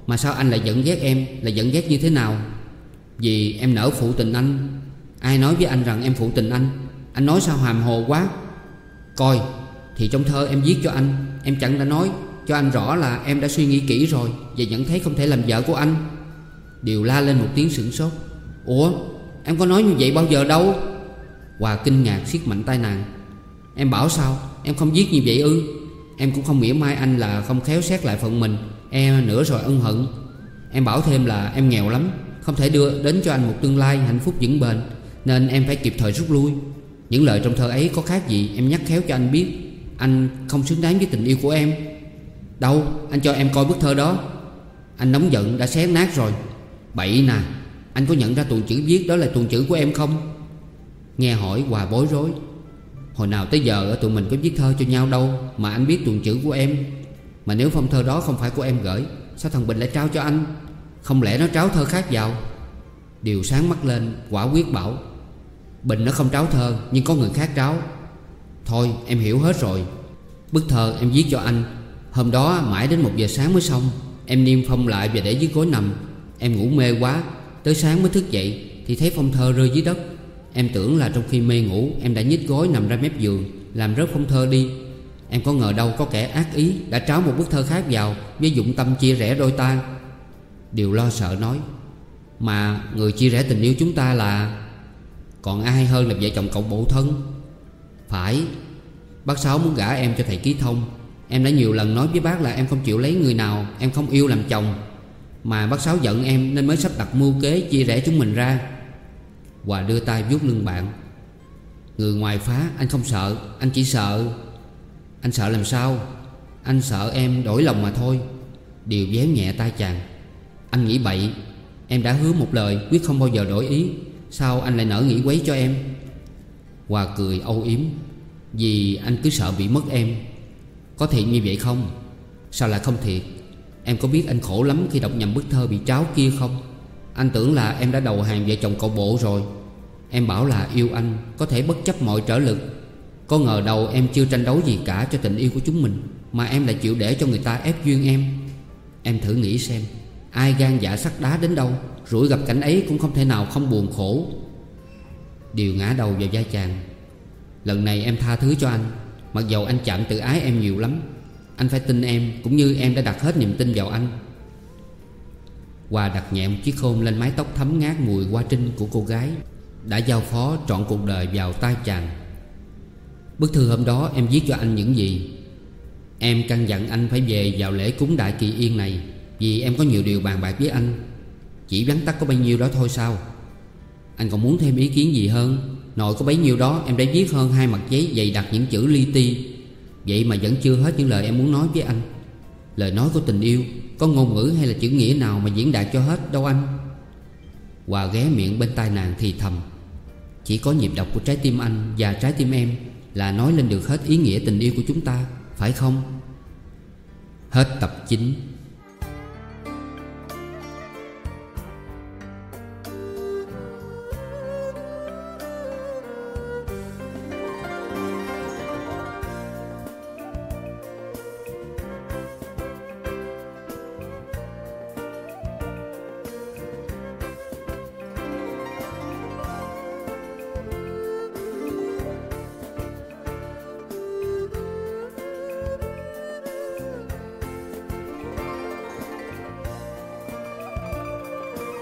Mà sao anh lại giận ghét em Là giận ghét như thế nào? Vì em nở phụ tình anh. Ai nói với anh rằng em phụ tình anh? Anh nói sao hàm hồ quá? Coi, Thì trong thơ em viết cho anh, Em chẳng đã nói Cho anh rõ là em đã suy nghĩ kỹ rồi Và nhận thấy không thể làm vợ của anh. Điều la lên một tiếng sửng sốt. Ủa, Em có nói như vậy bao giờ đâu? Hòa kinh ngạc siết mạnh tay nàng Em bảo sao? Em không viết như vậy ư? Em cũng không mỉa mai anh là không khéo xét lại phận mình. Em nữa rồi ân hận. Em bảo thêm là em nghèo lắm, Không thể đưa đến cho anh một tương lai hạnh phúc vững bền, Nên em phải kịp thời rút lui. Những lời trong thơ ấy có khác gì Em nhắc khéo cho anh biết. Anh không xứng đáng với tình yêu của em. Đâu, anh cho em coi bức thơ đó. Anh nóng giận, đã xé nát rồi. Bậy nè, Anh có nhận ra tuần chữ viết đó là tuần chữ của em không? Nghe hỏi Hòa bối rối. Hồi nào tới giờ tụi mình có viết thơ cho nhau đâu Mà anh biết tuần chữ của em. Mà nếu phong thơ đó không phải của em gửi, Sao thằng Bình lại trao cho anh? Không lẽ nó tráo thơ khác vào? Điều sáng mắt lên, quả quyết bảo Bình nó không tráo thơ, Nhưng có người khác tráo. Thôi, em hiểu hết rồi. Bức thơ em viết cho anh. Hôm đó mãi đến một giờ sáng mới xong. Em niêm phong lại và để dưới gối nằm. Em ngủ mê quá. Tới sáng mới thức dậy Thì thấy phong thơ rơi dưới đất. Em tưởng là trong khi mê ngủ, Em đã nhích gối nằm ra mép giường, Làm rớt phong thơ đi. Em có ngờ đâu có kẻ ác ý Đã tráo một bức thơ khác vào Với dụng tâm chia rẽ đôi ta. Điều lo sợ nói, Mà người chia rẽ tình yêu chúng ta là còn ai hơn là vợ chồng cậu bộ thân? Phải. Bác Sáu muốn gả em cho thầy ký thông. Em đã nhiều lần nói với bác là em không chịu lấy người nào, Em không yêu làm chồng. Mà bác Sáu giận em nên mới sắp đặt mưu kế chia rẽ chúng mình ra. Hòa đưa tay vuốt lưng bạn. Người ngoài phá, anh không sợ, Anh chỉ sợ. Anh sợ làm sao? Anh sợ em đổi lòng mà thôi. Điều véo nhẹ tay chàng. Anh nghĩ bậy. Em đã hứa một lời, quyết không bao giờ đổi ý. Sao anh lại nỡ nghĩ quấy cho em? Hòa cười âu yếm. Vì anh cứ sợ bị mất em. Có thiệt như vậy không? Sao lại không thiệt? Em có biết anh khổ lắm khi đọc nhầm bức thơ bị tráo kia không? Anh tưởng là em đã đầu hàng vợ chồng cậu bộ rồi. Em bảo là yêu anh Có thể bất chấp mọi trở lực. Có ngờ đâu em chưa tranh đấu gì cả cho tình yêu của chúng mình, Mà em lại chịu để cho người ta ép duyên em. Em thử nghĩ xem. Ai gan dạ sắt đá đến đâu, Rủi gặp cảnh ấy cũng không thể nào không buồn khổ. Điều ngã đầu vào vai chàng. Lần này em tha thứ cho anh, Mặc dầu anh chạm tự ái em nhiều lắm. Anh phải tin em Cũng như em đã đặt hết niềm tin vào anh. Hòa đặt nhẹ một chiếc khôn lên mái tóc thấm ngát mùi hoa trinh của cô gái, Đã giao phó trọn cuộc đời vào tay chàng. Bức thư hôm đó em viết cho anh những gì? Em căn dặn anh phải về vào lễ cúng đại kỳ yên này. Vì em có nhiều điều bàn bạc với anh. Chỉ vắn tắt có bao nhiêu đó thôi sao? Anh còn muốn thêm ý kiến gì hơn? Nội có bấy nhiêu đó, em đã viết hơn hai mặt giấy dày đặt những chữ li ti. Vậy mà vẫn chưa hết những lời em muốn nói với anh. Lời nói của tình yêu, Có ngôn ngữ hay là chữ nghĩa nào mà diễn đạt cho hết đâu anh? Hòa ghé miệng bên tai nàng thì thầm. Chỉ có nhịp đập của trái tim anh và trái tim em Là nói lên được hết ý nghĩa tình yêu của chúng ta, Phải không? Hết tập 9